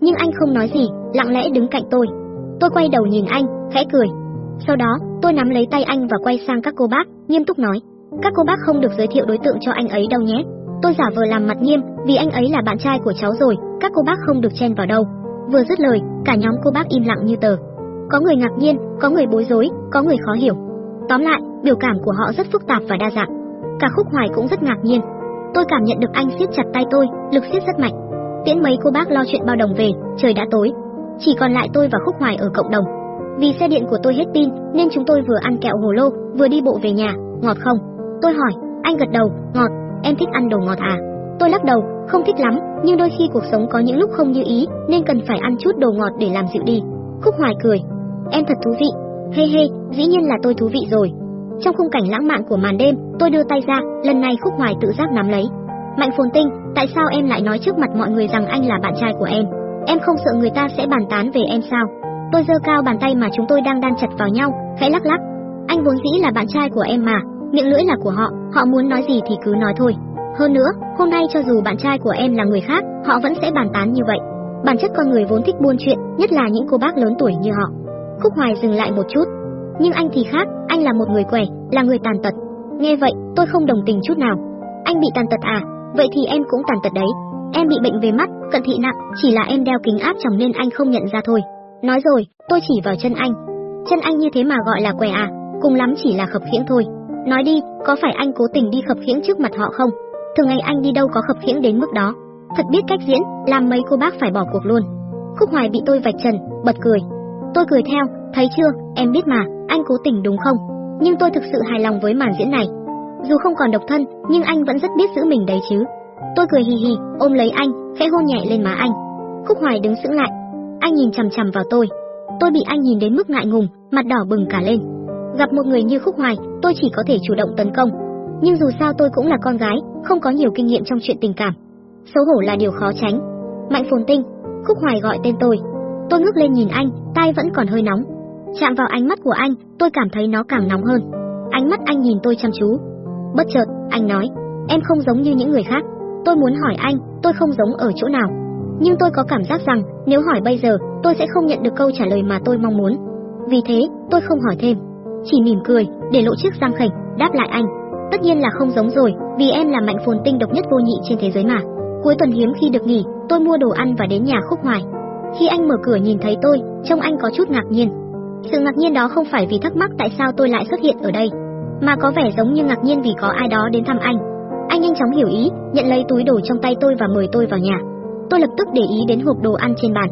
Nhưng anh không nói gì, lặng lẽ đứng cạnh tôi. Tôi quay đầu nhìn anh, khẽ cười. Sau đó, tôi nắm lấy tay anh và quay sang các cô bác, nghiêm túc nói: "Các cô bác không được giới thiệu đối tượng cho anh ấy đâu nhé." Tôi giả vờ làm mặt nghiêm, vì anh ấy là bạn trai của cháu rồi, các cô bác không được chen vào đâu. Vừa dứt lời, cả nhóm cô bác im lặng như tờ. Có người ngạc nhiên, có người bối rối, có người khó hiểu. Tóm lại, biểu cảm của họ rất phức tạp và đa dạng. Cả Khúc Hoài cũng rất ngạc nhiên. Tôi cảm nhận được anh siết chặt tay tôi, lực siết rất mạnh. Tiễn mấy cô bác lo chuyện bao đồng về, trời đã tối. Chỉ còn lại tôi và Khúc Hoài ở cộng đồng. Vì xe điện của tôi hết pin, nên chúng tôi vừa ăn kẹo hồ lô, vừa đi bộ về nhà, ngọt không? Tôi hỏi, anh gật đầu, ngọt, em thích ăn đồ ngọt à? Tôi lắc đầu, không thích lắm, nhưng đôi khi cuộc sống có những lúc không như ý, nên cần phải ăn chút đồ ngọt để làm dịu đi. Khúc Hoài cười, em thật thú vị. Hê hê, dĩ nhiên là tôi thú vị rồi. Trong khung cảnh lãng mạn của màn đêm, tôi đưa tay ra, lần này Khúc Hoài tự giác nắm lấy. Mạnh Phồn Tinh, tại sao em lại nói trước mặt mọi người rằng anh là bạn trai của em? Em không sợ người ta sẽ bàn tán về em sao? Tôi giơ cao bàn tay mà chúng tôi đang đan chặt vào nhau, khẽ lắc lắc. Anh vốn dĩ là bạn trai của em mà, miệng lưỡi là của họ, họ muốn nói gì thì cứ nói thôi. Hơn nữa, hôm nay cho dù bạn trai của em là người khác, họ vẫn sẽ bàn tán như vậy. Bản chất con người vốn thích buôn chuyện, nhất là những cô bác lớn tuổi như họ. Khúc Hoài dừng lại một chút. Nhưng anh thì khác, anh là một người quẻ, là người tàn tật. Nghe vậy, tôi không đồng tình chút nào. Anh bị tàn tật à? Vậy thì em cũng tàn tật đấy. Em bị bệnh về mắt, cận thị nặng, chỉ là em đeo kính áp tròng nên anh không nhận ra thôi. Nói rồi, tôi chỉ vào chân anh. Chân anh như thế mà gọi là què à, cùng lắm chỉ là khập khiễng thôi. Nói đi, có phải anh cố tình đi khập khiễng trước mặt họ không? Thường ngày anh đi đâu có khập khiễng đến mức đó. Thật biết cách diễn, làm mấy cô bác phải bỏ cuộc luôn. Khúc Hoài bị tôi vạch trần, bật cười. Tôi cười theo, thấy chưa, em biết mà, anh cố tình đúng không? Nhưng tôi thực sự hài lòng với màn diễn này. Dù không còn độc thân, nhưng anh vẫn rất biết giữ mình đấy chứ. Tôi cười hì hì, ôm lấy anh, khẽ hôn nhẹ lên má anh. Khúc Hoài đứng sững lại. Anh nhìn chằm chằm vào tôi. Tôi bị anh nhìn đến mức ngại ngùng, mặt đỏ bừng cả lên. Gặp một người như Khúc Hoài, tôi chỉ có thể chủ động tấn công. Nhưng dù sao tôi cũng là con gái, không có nhiều kinh nghiệm trong chuyện tình cảm. Xấu hổ là điều khó tránh. Mạnh Phồn Tinh, Khúc Hoài gọi tên tôi. Tôi ngước lên nhìn anh, tai vẫn còn hơi nóng. Chạm vào ánh mắt của anh, tôi cảm thấy nó càng nóng hơn. Ánh mắt anh nhìn tôi chăm chú. Bất chợt, anh nói, em không giống như những người khác. Tôi muốn hỏi anh, tôi không giống ở chỗ nào. Nhưng tôi có cảm giác rằng, nếu hỏi bây giờ, tôi sẽ không nhận được câu trả lời mà tôi mong muốn. Vì thế, tôi không hỏi thêm. Chỉ mỉm cười, để lộ chiếc răng khểnh đáp lại anh. Tất nhiên là không giống rồi, vì em là mạnh phồn tinh độc nhất vô nhị trên thế giới mà. Cuối tuần hiếm khi được nghỉ, tôi mua đồ ăn và đến nhà khúc hoài. Khi anh mở cửa nhìn thấy tôi, trông anh có chút ngạc nhiên. Sự ngạc nhiên đó không phải vì thắc mắc tại sao tôi lại xuất hiện ở đây, mà có vẻ giống như ngạc nhiên vì có ai đó đến thăm anh. Anh nhanh chóng hiểu ý, nhận lấy túi đồ trong tay tôi và mời tôi vào nhà. Tôi lập tức để ý đến hộp đồ ăn trên bàn.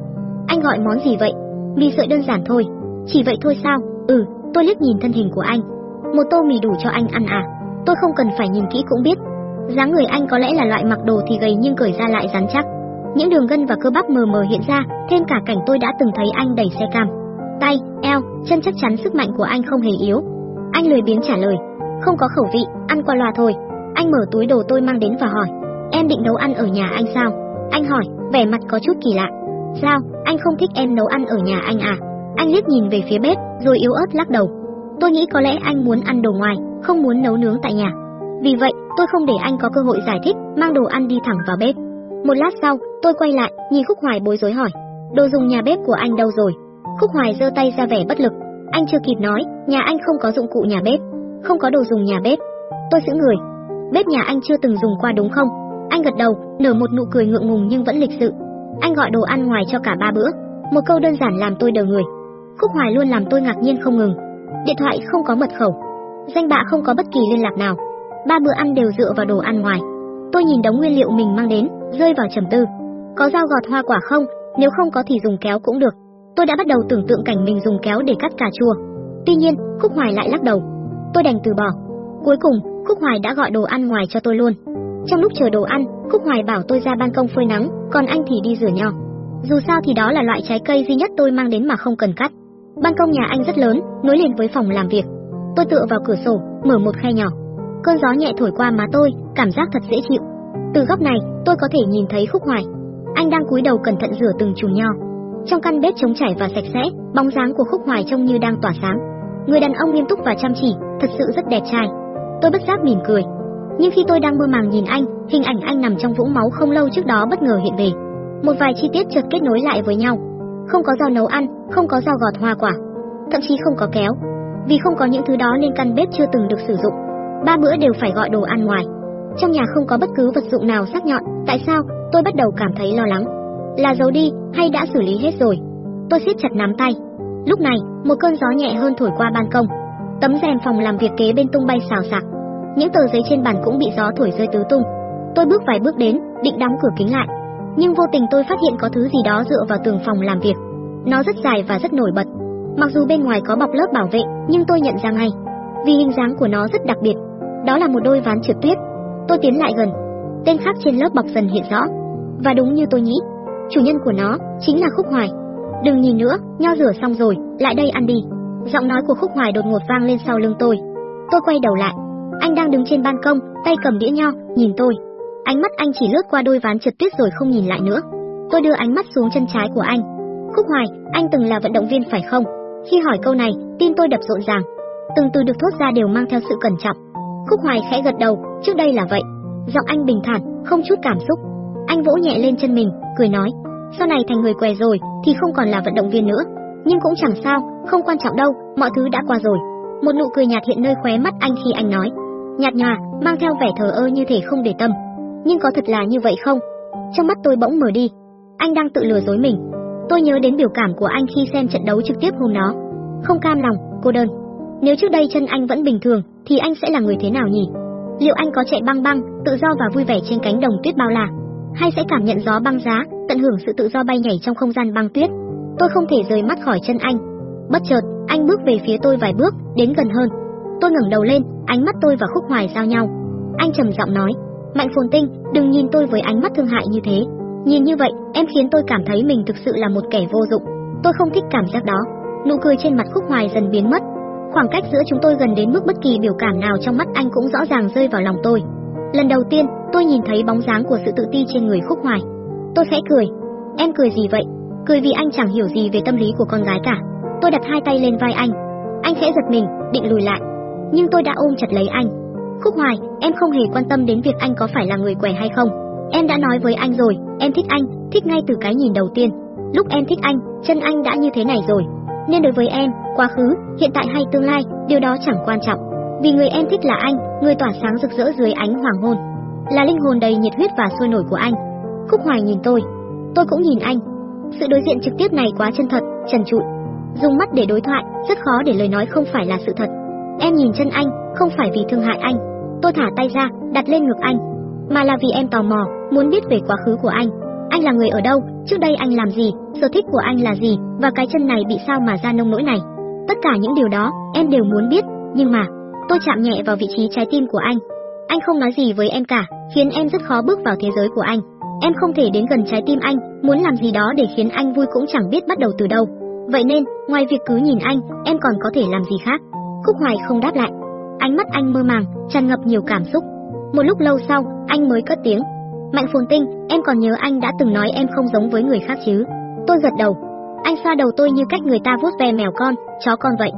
Anh gọi món gì vậy? Mì sợi đơn giản thôi. Chỉ vậy thôi sao? Ừ, tôi liếc nhìn thân hình của anh. Một tô mì đủ cho anh ăn à? Tôi không cần phải nhìn kỹ cũng biết. dáng người anh có lẽ là loại mặc đồ thì gầy nhưng cởi ra lại rắn chắc. Những đường gân và cơ bắp mờ mờ hiện ra, thêm cả cảnh tôi đã từng thấy anh đẩy xe cam. Tay, eo, chân chắc chắn sức mạnh của anh không hề yếu. Anh lười biếng trả lời, không có khẩu vị, ăn qua loa thôi. Anh mở túi đồ tôi mang đến và hỏi, em định nấu ăn ở nhà anh sao? Anh hỏi, vẻ mặt có chút kỳ lạ. Sao, anh không thích em nấu ăn ở nhà anh à? Anh liếc nhìn về phía bếp, rồi yếu ớt lắc đầu. Tôi nghĩ có lẽ anh muốn ăn đồ ngoài, không muốn nấu nướng tại nhà. Vì vậy, tôi không để anh có cơ hội giải thích, mang đồ ăn đi thẳng vào bếp. Một lát sau, tôi quay lại, nhìn Khúc Hoài bối rối hỏi, đồ dùng nhà bếp của anh đâu rồi? Khúc Hoài giơ tay ra vẻ bất lực. Anh chưa kịp nói, nhà anh không có dụng cụ nhà bếp, không có đồ dùng nhà bếp. Tôi giữ người. Bếp nhà anh chưa từng dùng qua đúng không? Anh gật đầu, nở một nụ cười ngượng ngùng nhưng vẫn lịch sự. Anh gọi đồ ăn ngoài cho cả ba bữa. Một câu đơn giản làm tôi đờ người. Khúc Hoài luôn làm tôi ngạc nhiên không ngừng. Điện thoại không có mật khẩu, danh bạ không có bất kỳ liên lạc nào. Ba bữa ăn đều dựa vào đồ ăn ngoài. Tôi nhìn đống nguyên liệu mình mang đến, rơi vào trầm tư. Có dao gọt hoa quả không? Nếu không có thì dùng kéo cũng được. Tôi đã bắt đầu tưởng tượng cảnh mình dùng kéo để cắt cà chua. Tuy nhiên, Khúc Hoài lại lắc đầu. Tôi đành từ bỏ. Cuối cùng, Khúc Hoài đã gọi đồ ăn ngoài cho tôi luôn. Trong lúc chờ đồ ăn, Khúc Hoài bảo tôi ra ban công phơi nắng, còn anh thì đi rửa nho. Dù sao thì đó là loại trái cây duy nhất tôi mang đến mà không cần cắt. Ban công nhà anh rất lớn, nối liền với phòng làm việc. Tôi tựa vào cửa sổ, mở một khe nhỏ. Cơn gió nhẹ thổi qua má tôi, cảm giác thật dễ chịu. Từ góc này, tôi có thể nhìn thấy Khúc Hoài. Anh đang cúi đầu cẩn thận rửa từng chùm nho. Trong căn bếp trống trải và sạch sẽ, bóng dáng của Khúc Hoài trông như đang tỏa sáng. Người đàn ông nghiêm túc và chăm chỉ, thật sự rất đẹp trai. Tôi bất giác mỉm cười. Nhưng khi tôi đang mơ màng nhìn anh, hình ảnh anh nằm trong vũng máu không lâu trước đó bất ngờ hiện về. Một vài chi tiết chợt kết nối lại với nhau. Không có dao nấu ăn, không có dao gọt hoa quả, thậm chí không có kéo. Vì không có những thứ đó nên căn bếp chưa từng được sử dụng. Ba bữa đều phải gọi đồ ăn ngoài. Trong nhà không có bất cứ vật dụng nào sắc nhọn, tại sao? Tôi bắt đầu cảm thấy lo lắng. Là giấu đi hay đã xử lý hết rồi? Tôi siết chặt nắm tay. Lúc này, một cơn gió nhẹ hơn thổi qua ban công. Tấm rèm phòng làm việc kế bên tung bay xào xạc. Những tờ giấy trên bàn cũng bị gió thổi rơi tứ tung. Tôi bước vài bước đến, định đóng cửa kính lại, nhưng vô tình tôi phát hiện có thứ gì đó dựa vào tường phòng làm việc. Nó rất dài và rất nổi bật. Mặc dù bên ngoài có bọc lớp bảo vệ, nhưng tôi nhận ra ngay, vì hình dáng của nó rất đặc biệt. Đó là một đôi ván trượt tuyết. Tôi tiến lại gần, tên khác trên lớp bọc dần hiện rõ. Và đúng như tôi nghĩ, chủ nhân của nó chính là Khúc Hoài. Đừng nhìn nữa, nho rửa xong rồi, lại đây ăn đi. Giọng nói của Khúc Hoài đột ngột vang lên sau lưng tôi. Tôi quay đầu lại, anh đang đứng trên ban công, tay cầm đĩa nho, nhìn tôi. Ánh mắt anh chỉ lướt qua đôi ván trượt tuyết rồi không nhìn lại nữa. Tôi đưa ánh mắt xuống chân trái của anh. Khúc Hoài, anh từng là vận động viên phải không? Khi hỏi câu này, tim tôi đập rộn ràng. Từng từ được thốt ra đều mang theo sự cẩn trọng. Khúc Hoài khẽ gật đầu, trước đây là vậy. Giọng anh bình thản, không chút cảm xúc. Anh vỗ nhẹ lên chân mình, cười nói, sau này thành người què rồi thì không còn là vận động viên nữa, nhưng cũng chẳng sao, không quan trọng đâu, mọi thứ đã qua rồi. Một nụ cười nhạt hiện nơi khóe mắt anh khi anh nói, nhạt nhòa, mang theo vẻ thờ ơ như thể không để tâm nhưng có thật là như vậy không? Trong mắt tôi bỗng mở đi. Anh đang tự lừa dối mình. Tôi nhớ đến biểu cảm của anh khi xem trận đấu trực tiếp hôm đó. Không cam lòng, cô đơn. Nếu trước đây chân anh vẫn bình thường, thì anh sẽ là người thế nào nhỉ? Liệu anh có chạy băng băng, tự do và vui vẻ trên cánh đồng tuyết bao la, hay sẽ cảm nhận gió băng giá, tận hưởng sự tự do bay nhảy trong không gian băng tuyết? Tôi không thể rời mắt khỏi chân anh. Bất chợt, anh bước về phía tôi vài bước, đến gần hơn. Tôi ngẩng đầu lên, ánh mắt tôi và Khúc Hoài giao nhau. Anh trầm giọng nói, Mạnh Phồn Tinh, đừng nhìn tôi với ánh mắt thương hại như thế. Nhìn như vậy, em khiến tôi cảm thấy mình thực sự là một kẻ vô dụng. Tôi không thích cảm giác đó. Nụ cười trên mặt Khúc Hoài dần biến mất. Khoảng cách giữa chúng tôi gần đến mức bất kỳ biểu cảm nào trong mắt anh cũng rõ ràng rơi vào lòng tôi. Lần đầu tiên, tôi nhìn thấy bóng dáng của sự tự ti trên người Khúc Hoài. Tôi khẽ cười. Em cười gì vậy? Cười vì anh chẳng hiểu gì về tâm lý của con gái cả. Tôi đặt hai tay lên vai anh. Anh khẽ giật mình, định lùi lại. Nhưng tôi đã ôm chặt lấy anh. Khúc Hoài, em không hề quan tâm đến việc anh có phải là người quẻ hay không. Em đã nói với anh rồi, em thích anh, thích ngay từ cái nhìn đầu tiên. Lúc em thích anh, chân anh đã như thế này rồi. Nên đối với em, quá khứ, hiện tại hay tương lai, điều đó chẳng quan trọng. Vì người em thích là anh, người tỏa sáng rực rỡ dưới ánh hoàng hôn. Là linh hồn đầy nhiệt huyết và sôi nổi của anh. Khúc Hoài nhìn tôi, tôi cũng nhìn anh. Sự đối diện trực tiếp này quá chân thật, trần trụi. Dùng mắt để đối thoại, rất khó để lời nói không phải là sự thật. Em nhìn chân anh, không phải vì thương hại anh. Tôi thả tay ra, đặt lên ngực anh, mà là vì em tò mò, muốn biết về quá khứ của anh. Anh là người ở đâu, trước đây anh làm gì, sở thích của anh là gì, và cái chân này bị sao mà ra nông nỗi này. Tất cả những điều đó, em đều muốn biết, nhưng mà, tôi chạm nhẹ vào vị trí trái tim của anh. Anh không nói gì với em cả, khiến em rất khó bước vào thế giới của anh. Em không thể đến gần trái tim anh, muốn làm gì đó để khiến anh vui cũng chẳng biết bắt đầu từ đâu. Vậy nên, ngoài việc cứ nhìn anh, em còn có thể làm gì khác? Khúc Hoài không đáp lại. Ánh mắt anh mơ màng, tràn ngập nhiều cảm xúc. Một lúc lâu sau, anh mới cất tiếng. Mạnh Phồn Tinh, em còn nhớ anh đã từng nói em không giống với người khác chứ? Tôi gật đầu. Anh xoa đầu tôi như cách người ta vuốt ve mèo con, chó con vậy.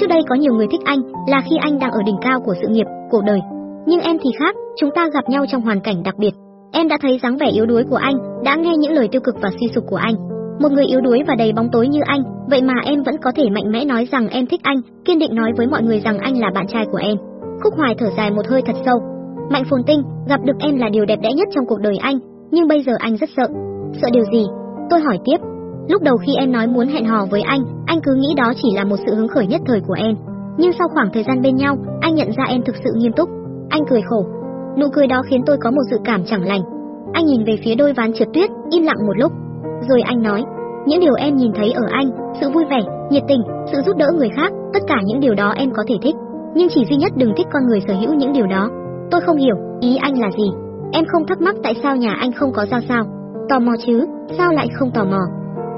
Trước đây có nhiều người thích anh, là khi anh đang ở đỉnh cao của sự nghiệp, cuộc đời. Nhưng em thì khác, chúng ta gặp nhau trong hoàn cảnh đặc biệt. Em đã thấy dáng vẻ yếu đuối của anh, đã nghe những lời tiêu cực và suy sụp của anh. Một người yếu đuối và đầy bóng tối như anh, vậy mà em vẫn có thể mạnh mẽ nói rằng em thích anh, kiên định nói với mọi người rằng anh là bạn trai của em. Khúc Hoài thở dài một hơi thật sâu, Mạnh Phồn Tinh, gặp được em là điều đẹp đẽ nhất trong cuộc đời anh, nhưng bây giờ anh rất sợ. Sợ điều gì? Tôi hỏi tiếp. Lúc đầu khi em nói muốn hẹn hò với anh, anh cứ nghĩ đó chỉ là một sự hứng khởi nhất thời của em. Nhưng sau khoảng thời gian bên nhau, anh nhận ra em thực sự nghiêm túc. Anh cười khổ. Nụ cười đó khiến tôi có một dự cảm chẳng lành. Anh nhìn về phía đôi ván trượt tuyết, im lặng một lúc. Rồi anh nói, những điều em nhìn thấy ở anh, sự vui vẻ, nhiệt tình, sự giúp đỡ người khác, tất cả những điều đó em có thể thích. Nhưng chỉ duy nhất đừng thích con người sở hữu những điều đó. Tôi không hiểu, ý anh là gì? Em không thắc mắc tại sao nhà anh không có dao sao? Tò mò chứ, sao lại không tò mò?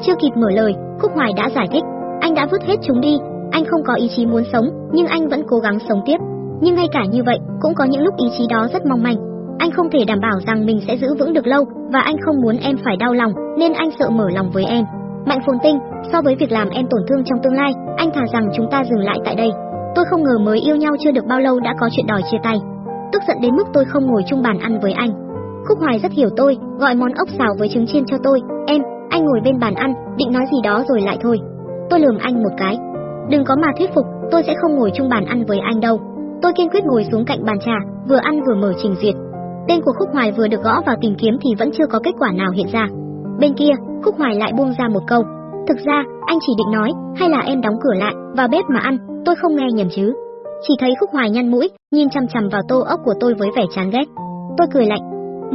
Chưa kịp mở lời, Khúc Hoài đã giải thích, anh đã vứt hết chúng đi, anh không có ý chí muốn sống, nhưng anh vẫn cố gắng sống tiếp. Nhưng ngay cả như vậy, cũng có những lúc ý chí đó rất mong manh. Anh không thể đảm bảo rằng mình sẽ giữ vững được lâu, và anh không muốn em phải đau lòng, nên anh sợ mở lòng với em. Mạnh Phồn Tinh, so với việc làm em tổn thương trong tương lai, anh thà rằng chúng ta dừng lại tại đây. Tôi không ngờ mới yêu nhau chưa được bao lâu đã có chuyện đòi chia tay tức giận đến mức tôi không ngồi chung bàn ăn với anh. Khúc Hoài rất hiểu tôi, gọi món ốc xào với trứng chiên cho tôi. Em, anh ngồi bên bàn ăn, định nói gì đó rồi lại thôi. Tôi lườm anh một cái. Đừng có mà thuyết phục, tôi sẽ không ngồi chung bàn ăn với anh đâu. Tôi kiên quyết ngồi xuống cạnh bàn trà, vừa ăn vừa mở trình duyệt. Tên của Khúc Hoài vừa được gõ vào tìm kiếm thì vẫn chưa có kết quả nào hiện ra. Bên kia, Khúc Hoài lại buông ra một câu. Thực ra, anh chỉ định nói, hay là em đóng cửa lại, vào bếp mà ăn, tôi không nghe nhầm chứ. Chỉ thấy Khúc Hoài nhăn mũi, nhìn chằm chằm vào tô ốc của tôi với vẻ chán ghét. Tôi cười lạnh,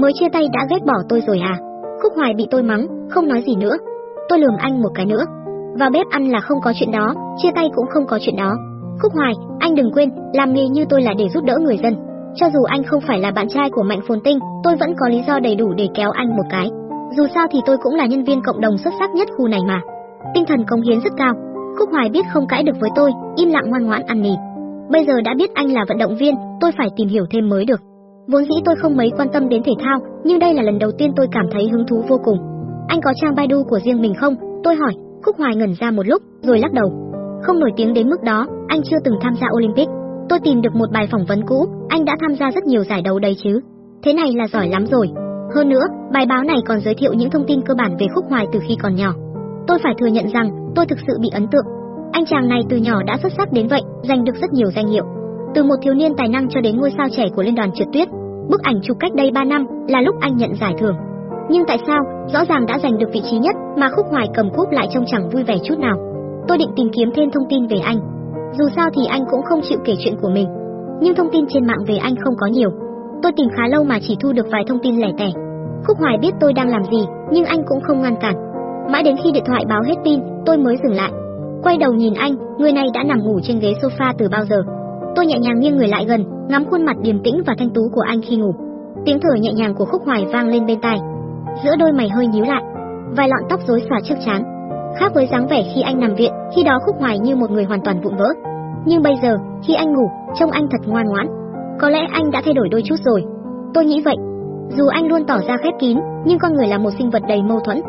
mới chia tay đã ghét bỏ tôi rồi à? Khúc Hoài bị tôi mắng, không nói gì nữa. Tôi lườm anh một cái nữa. Vào bếp ăn là không có chuyện đó, chia tay cũng không có chuyện đó. Khúc Hoài, anh đừng quên, làm nghề như tôi là để giúp đỡ người dân. Cho dù anh không phải là bạn trai của Mạnh Phồn Tinh, tôi vẫn có lý do đầy đủ để kéo anh một cái. Dù sao thì tôi cũng là nhân viên cộng đồng xuất sắc nhất khu này mà. Tinh thần công hiến rất cao. Khúc Hoài biết không cãi được với tôi, im lặng ngoan ngoãn ăn mì. Bây giờ đã biết anh là vận động viên, tôi phải tìm hiểu thêm mới được. Vốn dĩ tôi không mấy quan tâm đến thể thao, nhưng đây là lần đầu tiên tôi cảm thấy hứng thú vô cùng. Anh có trang Baidu của riêng mình không? Tôi hỏi. Khúc Hoài ngẩn ra một lúc, rồi lắc đầu. Không nổi tiếng đến mức đó, anh chưa từng tham gia Olympic. Tôi tìm được một bài phỏng vấn cũ, anh đã tham gia rất nhiều giải đấu đấy chứ. Thế này là giỏi lắm rồi. Hơn nữa, bài báo này còn giới thiệu những thông tin cơ bản về Khúc Hoài từ khi còn nhỏ. Tôi phải thừa nhận rằng, tôi thực sự bị ấn tượng, anh chàng này từ nhỏ đã xuất sắc đến vậy, giành được rất nhiều danh hiệu. Từ một thiếu niên tài năng cho đến ngôi sao trẻ của liên đoàn trượt tuyết. Bức ảnh chụp cách đây 3 năm là lúc anh nhận giải thưởng. Nhưng tại sao, rõ ràng đã giành được vị trí nhất mà Khúc Hoài cầm cúp lại trông chẳng vui vẻ chút nào. Tôi định tìm kiếm thêm thông tin về anh. Dù sao thì anh cũng không chịu kể chuyện của mình. Nhưng thông tin trên mạng về anh không có nhiều. Tôi tìm khá lâu mà chỉ thu được vài thông tin lẻ tẻ. Khúc Hoài biết tôi đang làm gì, nhưng anh cũng không ngăn cản. Mãi đến khi điện thoại báo hết pin, tôi mới dừng lại. Quay đầu nhìn anh, người này đã nằm ngủ trên ghế sofa từ bao giờ. Tôi nhẹ nhàng nghiêng người lại gần, ngắm khuôn mặt điềm tĩnh và thanh tú của anh khi ngủ. Tiếng thở nhẹ nhàng của Khúc Hoài vang lên bên tai. Giữa đôi mày hơi nhíu lại, vài lọn tóc rối xòa trước trán. Khác với dáng vẻ khi anh nằm viện, khi đó Khúc Hoài như một người hoàn toàn vụn vỡ. Nhưng bây giờ, khi anh ngủ, trông anh thật ngoan ngoãn. Có lẽ anh đã thay đổi đôi chút rồi. Tôi nghĩ vậy. Dù anh luôn tỏ ra khép kín, nhưng con người là một sinh vật đầy mâu thuẫn.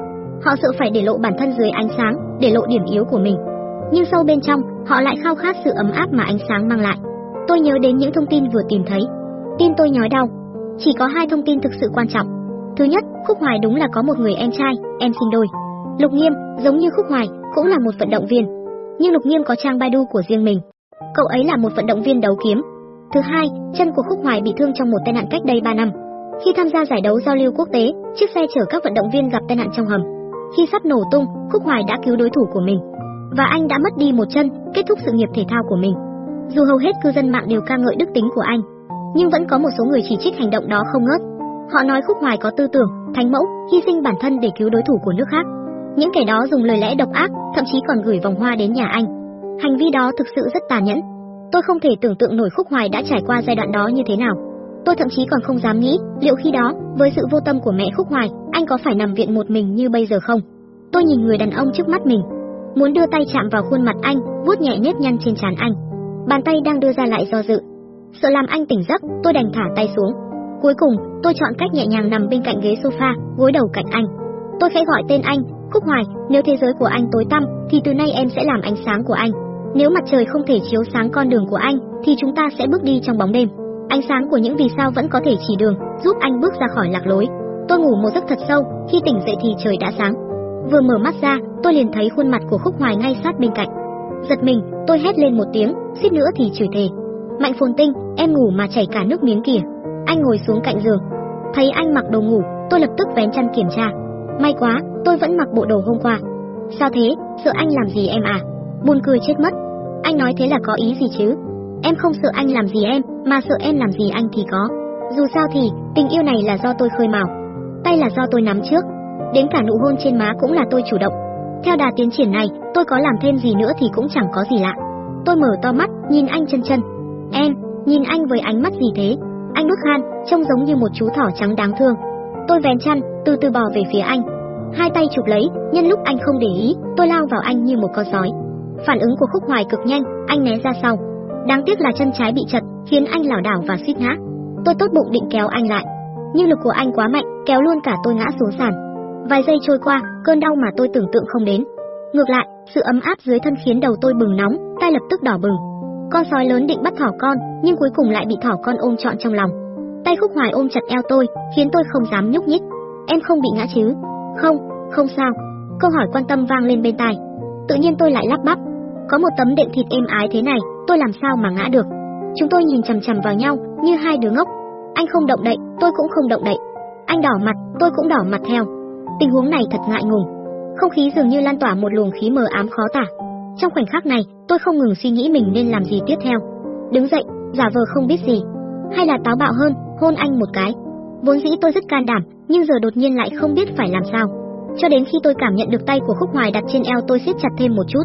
Họ sợ phải để lộ bản thân dưới ánh sáng, để lộ điểm yếu của mình. Nhưng sâu bên trong, họ lại khao khát sự ấm áp mà ánh sáng mang lại. Tôi nhớ đến những thông tin vừa tìm thấy. Tin tôi nhói đau. Chỉ có hai thông tin thực sự quan trọng. Thứ nhất, Khúc Hoài đúng là có một người em trai, em sinh đôi. Lục Nghiêm, giống như Khúc Hoài, cũng là một vận động viên. Nhưng Lục Nghiêm có trang Baidu của riêng mình. Cậu ấy là một vận động viên đấu kiếm. Thứ hai, chân của Khúc Hoài bị thương trong một tai nạn cách đây 3 năm. Khi tham gia giải đấu giao lưu quốc tế, chiếc xe chở các vận động viên gặp tai nạn trong hầm. Khi sắp nổ tung, Khúc Hoài đã cứu đối thủ của mình. Và anh đã mất đi một chân, kết thúc sự nghiệp thể thao của mình. Dù hầu hết cư dân mạng đều ca ngợi đức tính của anh, nhưng vẫn có một số người chỉ trích hành động đó không ngớt. Họ nói Khúc Hoài có tư tưởng, thánh mẫu, hy sinh bản thân để cứu đối thủ của nước khác. Những kẻ đó dùng lời lẽ độc ác, thậm chí còn gửi vòng hoa đến nhà anh. Hành vi đó thực sự rất tàn nhẫn. Tôi không thể tưởng tượng nổi Khúc Hoài đã trải qua giai đoạn đó như thế nào. Tôi thậm chí còn không dám nghĩ, liệu khi đó, với sự vô tâm của mẹ Khúc Hoài, anh có phải nằm viện một mình như bây giờ không? Tôi nhìn người đàn ông trước mắt mình, muốn đưa tay chạm vào khuôn mặt anh, vuốt nhẹ nếp nhăn trên trán anh. Bàn tay đang đưa ra lại do dự. Sợ làm anh tỉnh giấc, tôi đành thả tay xuống. Cuối cùng, tôi chọn cách nhẹ nhàng nằm bên cạnh ghế sofa, gối đầu cạnh anh. Tôi khẽ gọi tên anh, Khúc Hoài, nếu thế giới của anh tối tăm, thì từ nay em sẽ làm ánh sáng của anh. Nếu mặt trời không thể chiếu sáng con đường của anh, thì chúng ta sẽ bước đi trong bóng đêm. Ánh sáng của những vì sao vẫn có thể chỉ đường, giúp anh bước ra khỏi lạc lối. Tôi ngủ một giấc thật sâu, khi tỉnh dậy thì trời đã sáng. Vừa mở mắt ra, tôi liền thấy khuôn mặt của Khúc Hoài ngay sát bên cạnh. Giật mình, tôi hét lên một tiếng, suýt nữa thì chửi thề. Mạnh Phồn Tinh, em ngủ mà chảy cả nước miếng kìa. Anh ngồi xuống cạnh giường, thấy anh mặc đồ ngủ, tôi lập tức vén chăn kiểm tra. May quá, tôi vẫn mặc bộ đồ hôm qua. Sao thế, sợ anh làm gì em à? Buồn cười chết mất. Anh nói thế là có ý gì chứ? Em không sợ anh làm gì em, mà sợ em làm gì anh thì có. Dù sao thì, tình yêu này là do tôi khơi mào. Tay là do tôi nắm trước. Đến cả nụ hôn trên má cũng là tôi chủ động. Theo đà tiến triển này, tôi có làm thêm gì nữa thì cũng chẳng có gì lạ. Tôi mở to mắt, nhìn anh chân chân. Em, nhìn anh với ánh mắt gì thế? Anh bức han, trông giống như một chú thỏ trắng đáng thương. Tôi vén chăn, từ từ bò về phía anh. Hai tay chụp lấy, nhân lúc anh không để ý, tôi lao vào anh như một con sói. Phản ứng của Khúc Hoài cực nhanh, anh né ra sau. Đáng tiếc là chân trái bị chật, khiến anh lảo đảo và suýt ngã. Tôi tốt bụng định kéo anh lại, nhưng lực của anh quá mạnh, kéo luôn cả tôi ngã xuống sàn. Vài giây trôi qua, cơn đau mà tôi tưởng tượng không đến. Ngược lại, sự ấm áp dưới thân khiến đầu tôi bừng nóng, tay lập tức đỏ bừng. Con sói lớn định bắt thỏ con, nhưng cuối cùng lại bị thỏ con ôm trọn trong lòng. Tay Khúc Hoài ôm chặt eo tôi, khiến tôi không dám nhúc nhích. Em không bị ngã chứ? Không, không sao. Câu hỏi quan tâm vang lên bên tai. Tự nhiên tôi lại lắp bắp. Có một tấm đệm thịt êm ái thế này, tôi làm sao mà ngã được? Chúng tôi nhìn chằm chằm vào nhau, như hai đứa ngốc. Anh không động đậy, tôi cũng không động đậy. Anh đỏ mặt, tôi cũng đỏ mặt theo. Tình huống này thật ngại ngùng. Không khí dường như lan tỏa một luồng khí mờ ám khó tả. Trong khoảnh khắc này, tôi không ngừng suy nghĩ mình nên làm gì tiếp theo. Đứng dậy, giả vờ không biết gì, hay là táo bạo hơn, hôn anh một cái. Vốn dĩ tôi rất can đảm, nhưng giờ đột nhiên lại không biết phải làm sao. Cho đến khi tôi cảm nhận được tay của Khúc Hoài đặt trên eo tôi siết chặt thêm một chút.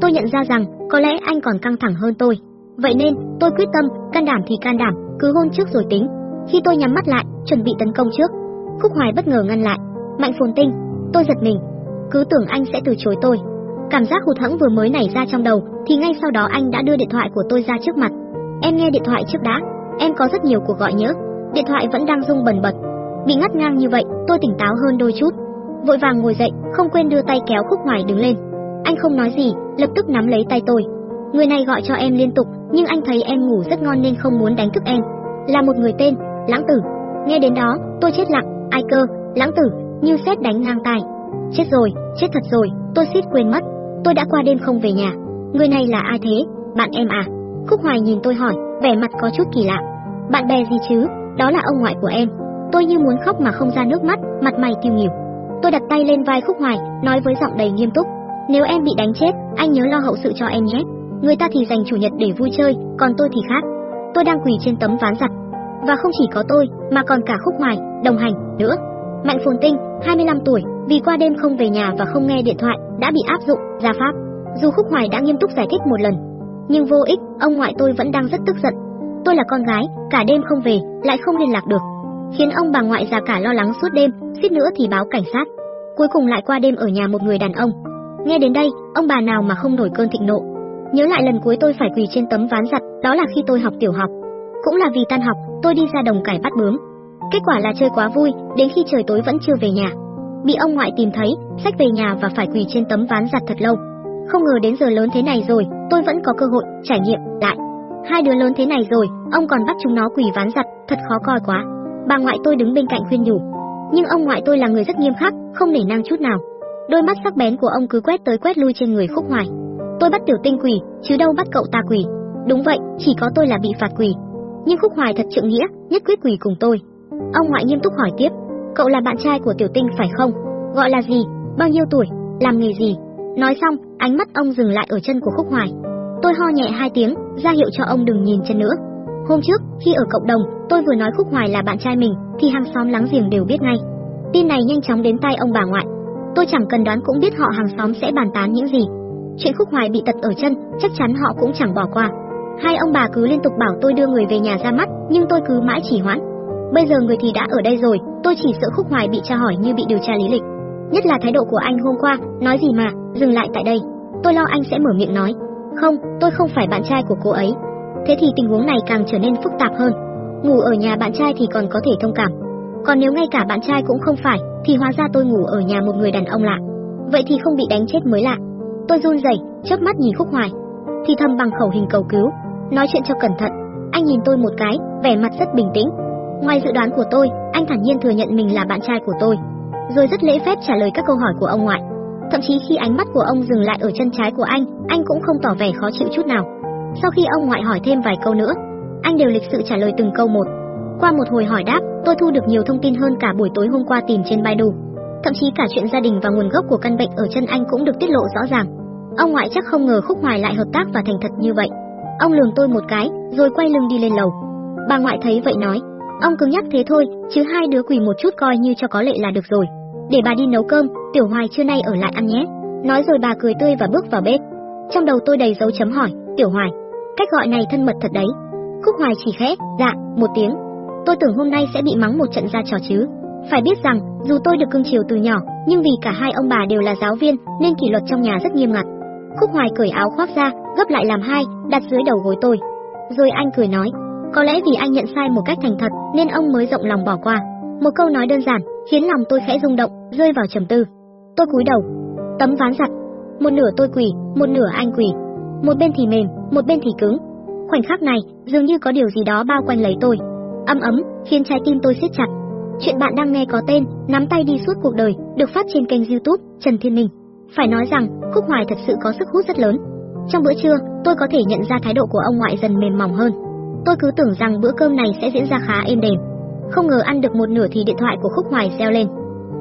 Tôi nhận ra rằng, có lẽ anh còn căng thẳng hơn tôi. Vậy nên, tôi quyết tâm, can đảm thì can đảm, cứ hôn trước rồi tính. Khi tôi nhắm mắt lại, chuẩn bị tấn công trước, Khúc Hoài bất ngờ ngăn lại. Mạnh Phồn Tinh, tôi giật mình, cứ tưởng anh sẽ từ chối tôi. Cảm giác hụt hẫng vừa mới nảy ra trong đầu, thì ngay sau đó anh đã đưa điện thoại của tôi ra trước mặt. Em nghe điện thoại trước đã, em có rất nhiều cuộc gọi nhớ. Điện thoại vẫn đang rung bần bật. Bị ngắt ngang như vậy, tôi tỉnh táo hơn đôi chút. Vội vàng ngồi dậy, không quên đưa tay kéo Khúc Hoài đứng lên. Anh không nói gì, lập tức nắm lấy tay tôi. Người này gọi cho em liên tục, nhưng anh thấy em ngủ rất ngon nên không muốn đánh thức em. Là một người tên Lãng Tử. Nghe đến đó, tôi chết lặng, ai cơ, Lãng Tử, như xét đánh ngang tai. Chết rồi, chết thật rồi, tôi suýt quên mất. Tôi đã qua đêm không về nhà. Người này là ai thế? Bạn em à? Khúc Hoài nhìn tôi hỏi, vẻ mặt có chút kỳ lạ. Bạn bè gì chứ? Đó là ông ngoại của em. Tôi như muốn khóc mà không ra nước mắt, mặt mày tiêu nghỉu. Tôi đặt tay lên vai Khúc Hoài, nói với giọng đầy nghiêm túc, nếu em bị đánh chết, anh nhớ lo hậu sự cho em nhé. người ta thì dành chủ nhật để vui chơi, còn tôi thì khác. Tôi đang quỳ trên tấm ván giặt. Và không chỉ có tôi, mà còn cả Khúc Hoài, đồng hành, nữa. Mạnh Phồn Tinh, 25 tuổi, vì qua đêm không về nhà và không nghe điện thoại, đã bị áp dụng ra pháp. Dù Khúc Hoài đã nghiêm túc giải thích một lần, nhưng vô ích, ông ngoại tôi vẫn đang rất tức giận. Tôi là con gái, cả đêm không về, lại không liên lạc được, khiến ông bà ngoại già cả lo lắng suốt đêm, suýt nữa thì báo cảnh sát. Cuối cùng lại qua đêm ở nhà một người đàn ông. Nghe đến đây, ông bà nào mà không nổi cơn thịnh nộ. Nhớ lại lần cuối tôi phải quỳ trên tấm ván giặt, đó là khi tôi học tiểu học. Cũng là vì tan học, tôi đi ra đồng cải bắt bướm. Kết quả là chơi quá vui, đến khi trời tối vẫn chưa về nhà. Bị ông ngoại tìm thấy, sách về nhà và phải quỳ trên tấm ván giặt thật lâu. Không ngờ đến giờ lớn thế này rồi, tôi vẫn có cơ hội trải nghiệm lại. Hai đứa lớn thế này rồi, ông còn bắt chúng nó quỳ ván giặt, thật khó coi quá. Bà ngoại tôi đứng bên cạnh khuyên nhủ, nhưng ông ngoại tôi là người rất nghiêm khắc, không nể nang chút nào. Đôi mắt sắc bén của ông cứ quét tới quét lui trên người Khúc Hoài. Tôi bắt Tiểu Tinh quỳ, chứ đâu bắt cậu ta quỳ. Đúng vậy, chỉ có tôi là bị phạt quỳ. Nhưng Khúc Hoài thật trượng nghĩa, nhất quyết quỳ cùng tôi. Ông ngoại nghiêm túc hỏi tiếp, cậu là bạn trai của Tiểu Tinh phải không? Gọi là gì? Bao nhiêu tuổi? Làm nghề gì? Nói xong, ánh mắt ông dừng lại ở chân của Khúc Hoài. Tôi ho nhẹ hai tiếng, ra hiệu cho ông đừng nhìn chân nữa. Hôm trước, khi ở cộng đồng, tôi vừa nói Khúc Hoài là bạn trai mình, thì hàng xóm láng giềng đều biết ngay. Tin này nhanh chóng đến tay ông bà ngoại. Tôi chẳng cần đoán cũng biết họ hàng xóm sẽ bàn tán những gì. Chuyện Khúc Hoài bị tật ở chân, chắc chắn họ cũng chẳng bỏ qua. Hai ông bà cứ liên tục bảo tôi đưa người về nhà ra mắt, nhưng tôi cứ mãi chỉ hoãn. Bây giờ người thì đã ở đây rồi, tôi chỉ sợ Khúc Hoài bị tra hỏi như bị điều tra lý lịch. Nhất là thái độ của anh hôm qua, nói gì mà, dừng lại tại đây. Tôi lo anh sẽ mở miệng nói. Không, tôi không phải bạn trai của cô ấy. Thế thì tình huống này càng trở nên phức tạp hơn. Ngủ ở nhà bạn trai thì còn có thể thông cảm. Còn nếu ngay cả bạn trai cũng không phải, thì hóa ra tôi ngủ ở nhà một người đàn ông lạ. Vậy thì không bị đánh chết mới lạ. Tôi run rẩy, chớp mắt nhìn Khúc Hoài, thì thầm bằng khẩu hình cầu cứu, nói chuyện cho cẩn thận. Anh nhìn tôi một cái, vẻ mặt rất bình tĩnh. Ngoài dự đoán của tôi, anh thản nhiên thừa nhận mình là bạn trai của tôi, rồi rất lễ phép trả lời các câu hỏi của ông ngoại. Thậm chí khi ánh mắt của ông dừng lại ở chân trái của anh, anh cũng không tỏ vẻ khó chịu chút nào. Sau khi ông ngoại hỏi thêm vài câu nữa, anh đều lịch sự trả lời từng câu một. Qua một hồi hỏi đáp, tôi thu được nhiều thông tin hơn cả buổi tối hôm qua tìm trên Baidu. Thậm chí cả chuyện gia đình và nguồn gốc của căn bệnh ở chân anh cũng được tiết lộ rõ ràng. Ông ngoại chắc không ngờ Khúc Hoài lại hợp tác và thành thật như vậy. Ông lườm tôi một cái, rồi quay lưng đi lên lầu. Bà ngoại thấy vậy nói, ông cứng nhắc thế thôi, chứ hai đứa quỳ một chút coi như cho có lệ là được rồi. Để bà đi nấu cơm, Tiểu Hoài trưa nay ở lại ăn nhé. Nói rồi bà cười tươi và bước vào bếp. Trong đầu tôi đầy dấu chấm hỏi, Tiểu Hoài, cách gọi này thân mật thật đấy. Khúc Hoài chỉ khẽ, dạ, một tiếng. Tôi tưởng hôm nay sẽ bị mắng một trận ra trò chứ. Phải biết rằng, dù tôi được cưng chiều từ nhỏ, nhưng vì cả hai ông bà đều là giáo viên, nên kỷ luật trong nhà rất nghiêm ngặt. Khúc Hoài cởi áo khoác ra, gấp lại làm hai, đặt dưới đầu gối tôi. Rồi anh cười nói, có lẽ vì anh nhận sai một cách thành thật, nên ông mới rộng lòng bỏ qua. Một câu nói đơn giản, khiến lòng tôi khẽ rung động, rơi vào trầm tư. Tôi cúi đầu, tấm ván giặt, một nửa tôi quỳ, một nửa anh quỳ, một bên thì mềm, một bên thì cứng. Khoảnh khắc này, dường như có điều gì đó bao quanh lấy tôi, âm ấm, khiến trái tim tôi siết chặt. Chuyện bạn đang nghe có tên Nắm tay đi suốt cuộc đời, được phát trên kênh YouTube Trần Thiên Minh. Phải nói rằng, Khúc Hoài thật sự có sức hút rất lớn. Trong bữa trưa, tôi có thể nhận ra thái độ của ông ngoại dần mềm mỏng hơn. Tôi cứ tưởng rằng bữa cơm này sẽ diễn ra khá êm đềm. Không ngờ ăn được một nửa thì điện thoại của Khúc Hoài reo lên.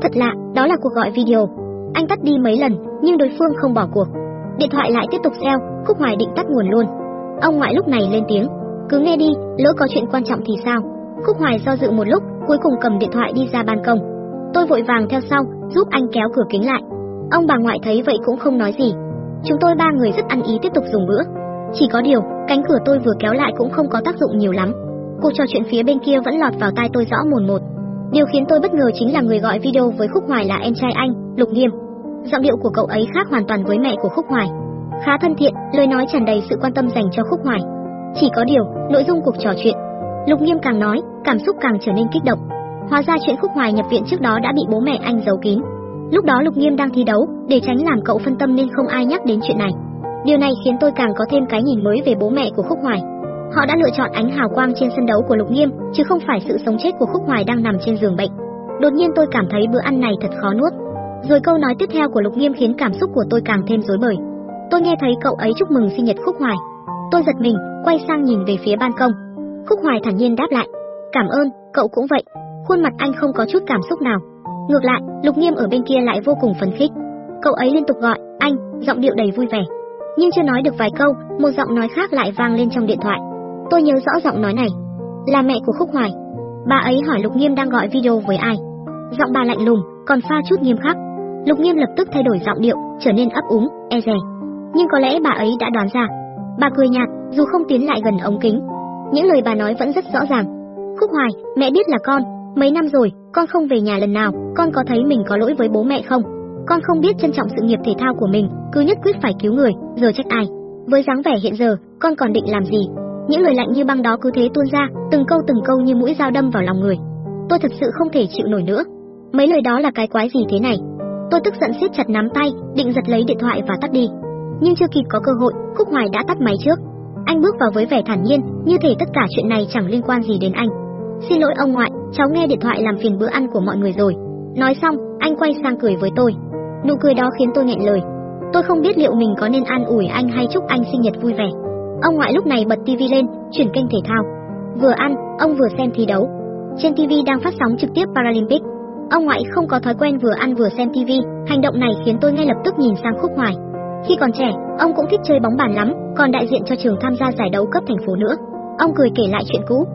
Thật lạ, đó là cuộc gọi video. Anh tắt đi mấy lần, nhưng đối phương không bỏ cuộc. Điện thoại lại tiếp tục reo, Khúc Hoài định tắt nguồn luôn. Ông ngoại lúc này lên tiếng, cứ nghe đi, lỡ có chuyện quan trọng thì sao? Khúc Hoài do dự một lúc, cuối cùng cầm điện thoại đi ra ban công. Tôi vội vàng theo sau, giúp anh kéo cửa kính lại. Ông bà ngoại thấy vậy cũng không nói gì. Chúng tôi ba người rất ăn ý tiếp tục dùng bữa. Chỉ có điều, cánh cửa tôi vừa kéo lại cũng không có tác dụng nhiều lắm. Cuộc trò chuyện phía bên kia vẫn lọt vào tai tôi rõ mồn một. Điều khiến tôi bất ngờ chính là người gọi video với Khúc Hoài là em trai anh, Lục Nghiêm. Giọng điệu của cậu ấy khác hoàn toàn với mẹ của Khúc Hoài. Khá thân thiện, lời nói tràn đầy sự quan tâm dành cho Khúc Hoài. Chỉ có điều, nội dung cuộc trò chuyện, Lục Nghiêm càng nói, cảm xúc càng trở nên kích động. Hóa ra chuyện Khúc Hoài nhập viện trước đó đã bị bố mẹ anh giấu kín. Lúc đó Lục Nghiêm đang thi đấu, để tránh làm cậu phân tâm nên không ai nhắc đến chuyện này. Điều này khiến tôi càng có thêm cái nhìn mới về bố mẹ của Khúc Hoài. Họ đã lựa chọn ánh hào quang trên sân đấu của Lục Nghiêm, chứ không phải sự sống chết của Khúc Hoài đang nằm trên giường bệnh. Đột nhiên tôi cảm thấy bữa ăn này thật khó nuốt. Rồi câu nói tiếp theo của Lục Nghiêm khiến cảm xúc của tôi càng thêm rối bời. Tôi nghe thấy cậu ấy chúc mừng sinh nhật Khúc Hoài. Tôi giật mình, quay sang nhìn về phía ban công. Khúc Hoài thản nhiên đáp lại, "Cảm ơn, cậu cũng vậy." Khuôn mặt anh không có chút cảm xúc nào. Ngược lại, Lục Nghiêm ở bên kia lại vô cùng phấn khích. Cậu ấy liên tục gọi, "Anh", giọng điệu đầy vui vẻ. Nhưng chưa nói được vài câu, một giọng nói khác lại vang lên trong điện thoại. Tôi nhớ rõ giọng nói này, là mẹ của Khúc Hoài. Bà ấy hỏi Lục Nghiêm đang gọi video với ai. Giọng bà lạnh lùng, còn pha chút nghiêm khắc. Lục Nghiêm lập tức thay đổi giọng điệu, trở nên ấp úng, e dè. Nhưng có lẽ bà ấy đã đoán ra. Bà cười nhạt, dù không tiến lại gần ống kính. Những lời bà nói vẫn rất rõ ràng. Khúc Hoài, mẹ biết là con, mấy năm rồi, con không về nhà lần nào, con có thấy mình có lỗi với bố mẹ không? Con không biết trân trọng sự nghiệp thể thao của mình, cứ nhất quyết phải cứu người, giờ trách ai? Với dáng vẻ hiện giờ, con còn định làm gì? Những lời lạnh như băng đó cứ thế tuôn ra, từng câu từng câu như mũi dao đâm vào lòng người. Tôi thật sự không thể chịu nổi nữa. Mấy lời đó là cái quái gì thế này? Tôi tức giận siết chặt nắm tay, định giật lấy điện thoại và tắt đi. Nhưng chưa kịp có cơ hội, Khúc Hoài đã tắt máy trước. Anh bước vào với vẻ thản nhiên, như thể tất cả chuyện này chẳng liên quan gì đến anh. Xin lỗi ông ngoại, cháu nghe điện thoại làm phiền bữa ăn của mọi người rồi. Nói xong, anh quay sang cười với tôi. Nụ cười đó khiến tôi nghẹn lời. Tôi không biết liệu mình có nên an ủi anh hay chúc anh sinh nhật vui vẻ. Ông ngoại lúc này bật tivi lên, chuyển kênh thể thao. Vừa ăn, ông vừa xem thi đấu. Trên tivi đang phát sóng trực tiếp Paralympic. Ông ngoại không có thói quen vừa ăn vừa xem tivi, hành động này khiến tôi ngay lập tức nhìn sang Khúc Hoài. Khi còn trẻ, ông cũng thích chơi bóng bàn lắm, còn đại diện cho trường tham gia giải đấu cấp thành phố nữa. Ông cười kể lại chuyện cũ.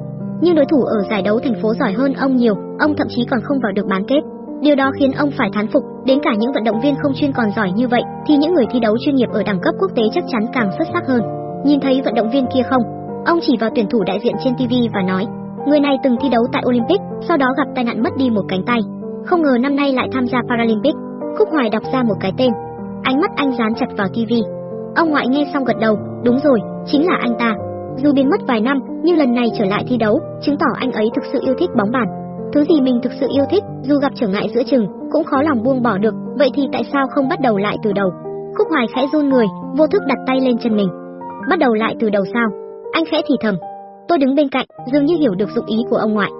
Nhưng đối thủ ở giải đấu thành phố giỏi hơn ông nhiều, ông thậm chí còn không vào được bán kết. Điều đó khiến ông phải thán phục, đến cả những vận động viên không chuyên còn giỏi như vậy, thì những người thi đấu chuyên nghiệp ở đẳng cấp quốc tế chắc chắn càng xuất sắc hơn. Nhìn thấy vận động viên kia không? Ông chỉ vào tuyển thủ đại diện trên TV và nói, người này từng thi đấu tại Olympic, sau đó gặp tai nạn mất đi một cánh tay. Không ngờ năm nay lại tham gia Paralympic. Khúc Hoài đọc ra một cái tên. Ánh mắt anh dán chặt vào TV. Ông ngoại nghe xong gật đầu, đúng rồi, chính là anh ta. Dù biến mất vài năm, nhưng lần này trở lại thi đấu, chứng tỏ anh ấy thực sự yêu thích bóng bàn. Thứ gì mình thực sự yêu thích, dù gặp trở ngại giữa chừng, cũng khó lòng buông bỏ được, vậy thì tại sao không bắt đầu lại từ đầu? Khúc Hoài khẽ run người, vô thức đặt tay lên chân mình. Bắt đầu lại từ đầu sao? Anh khẽ thì thầm. Tôi đứng bên cạnh, dường như hiểu được dụng ý của ông ngoại.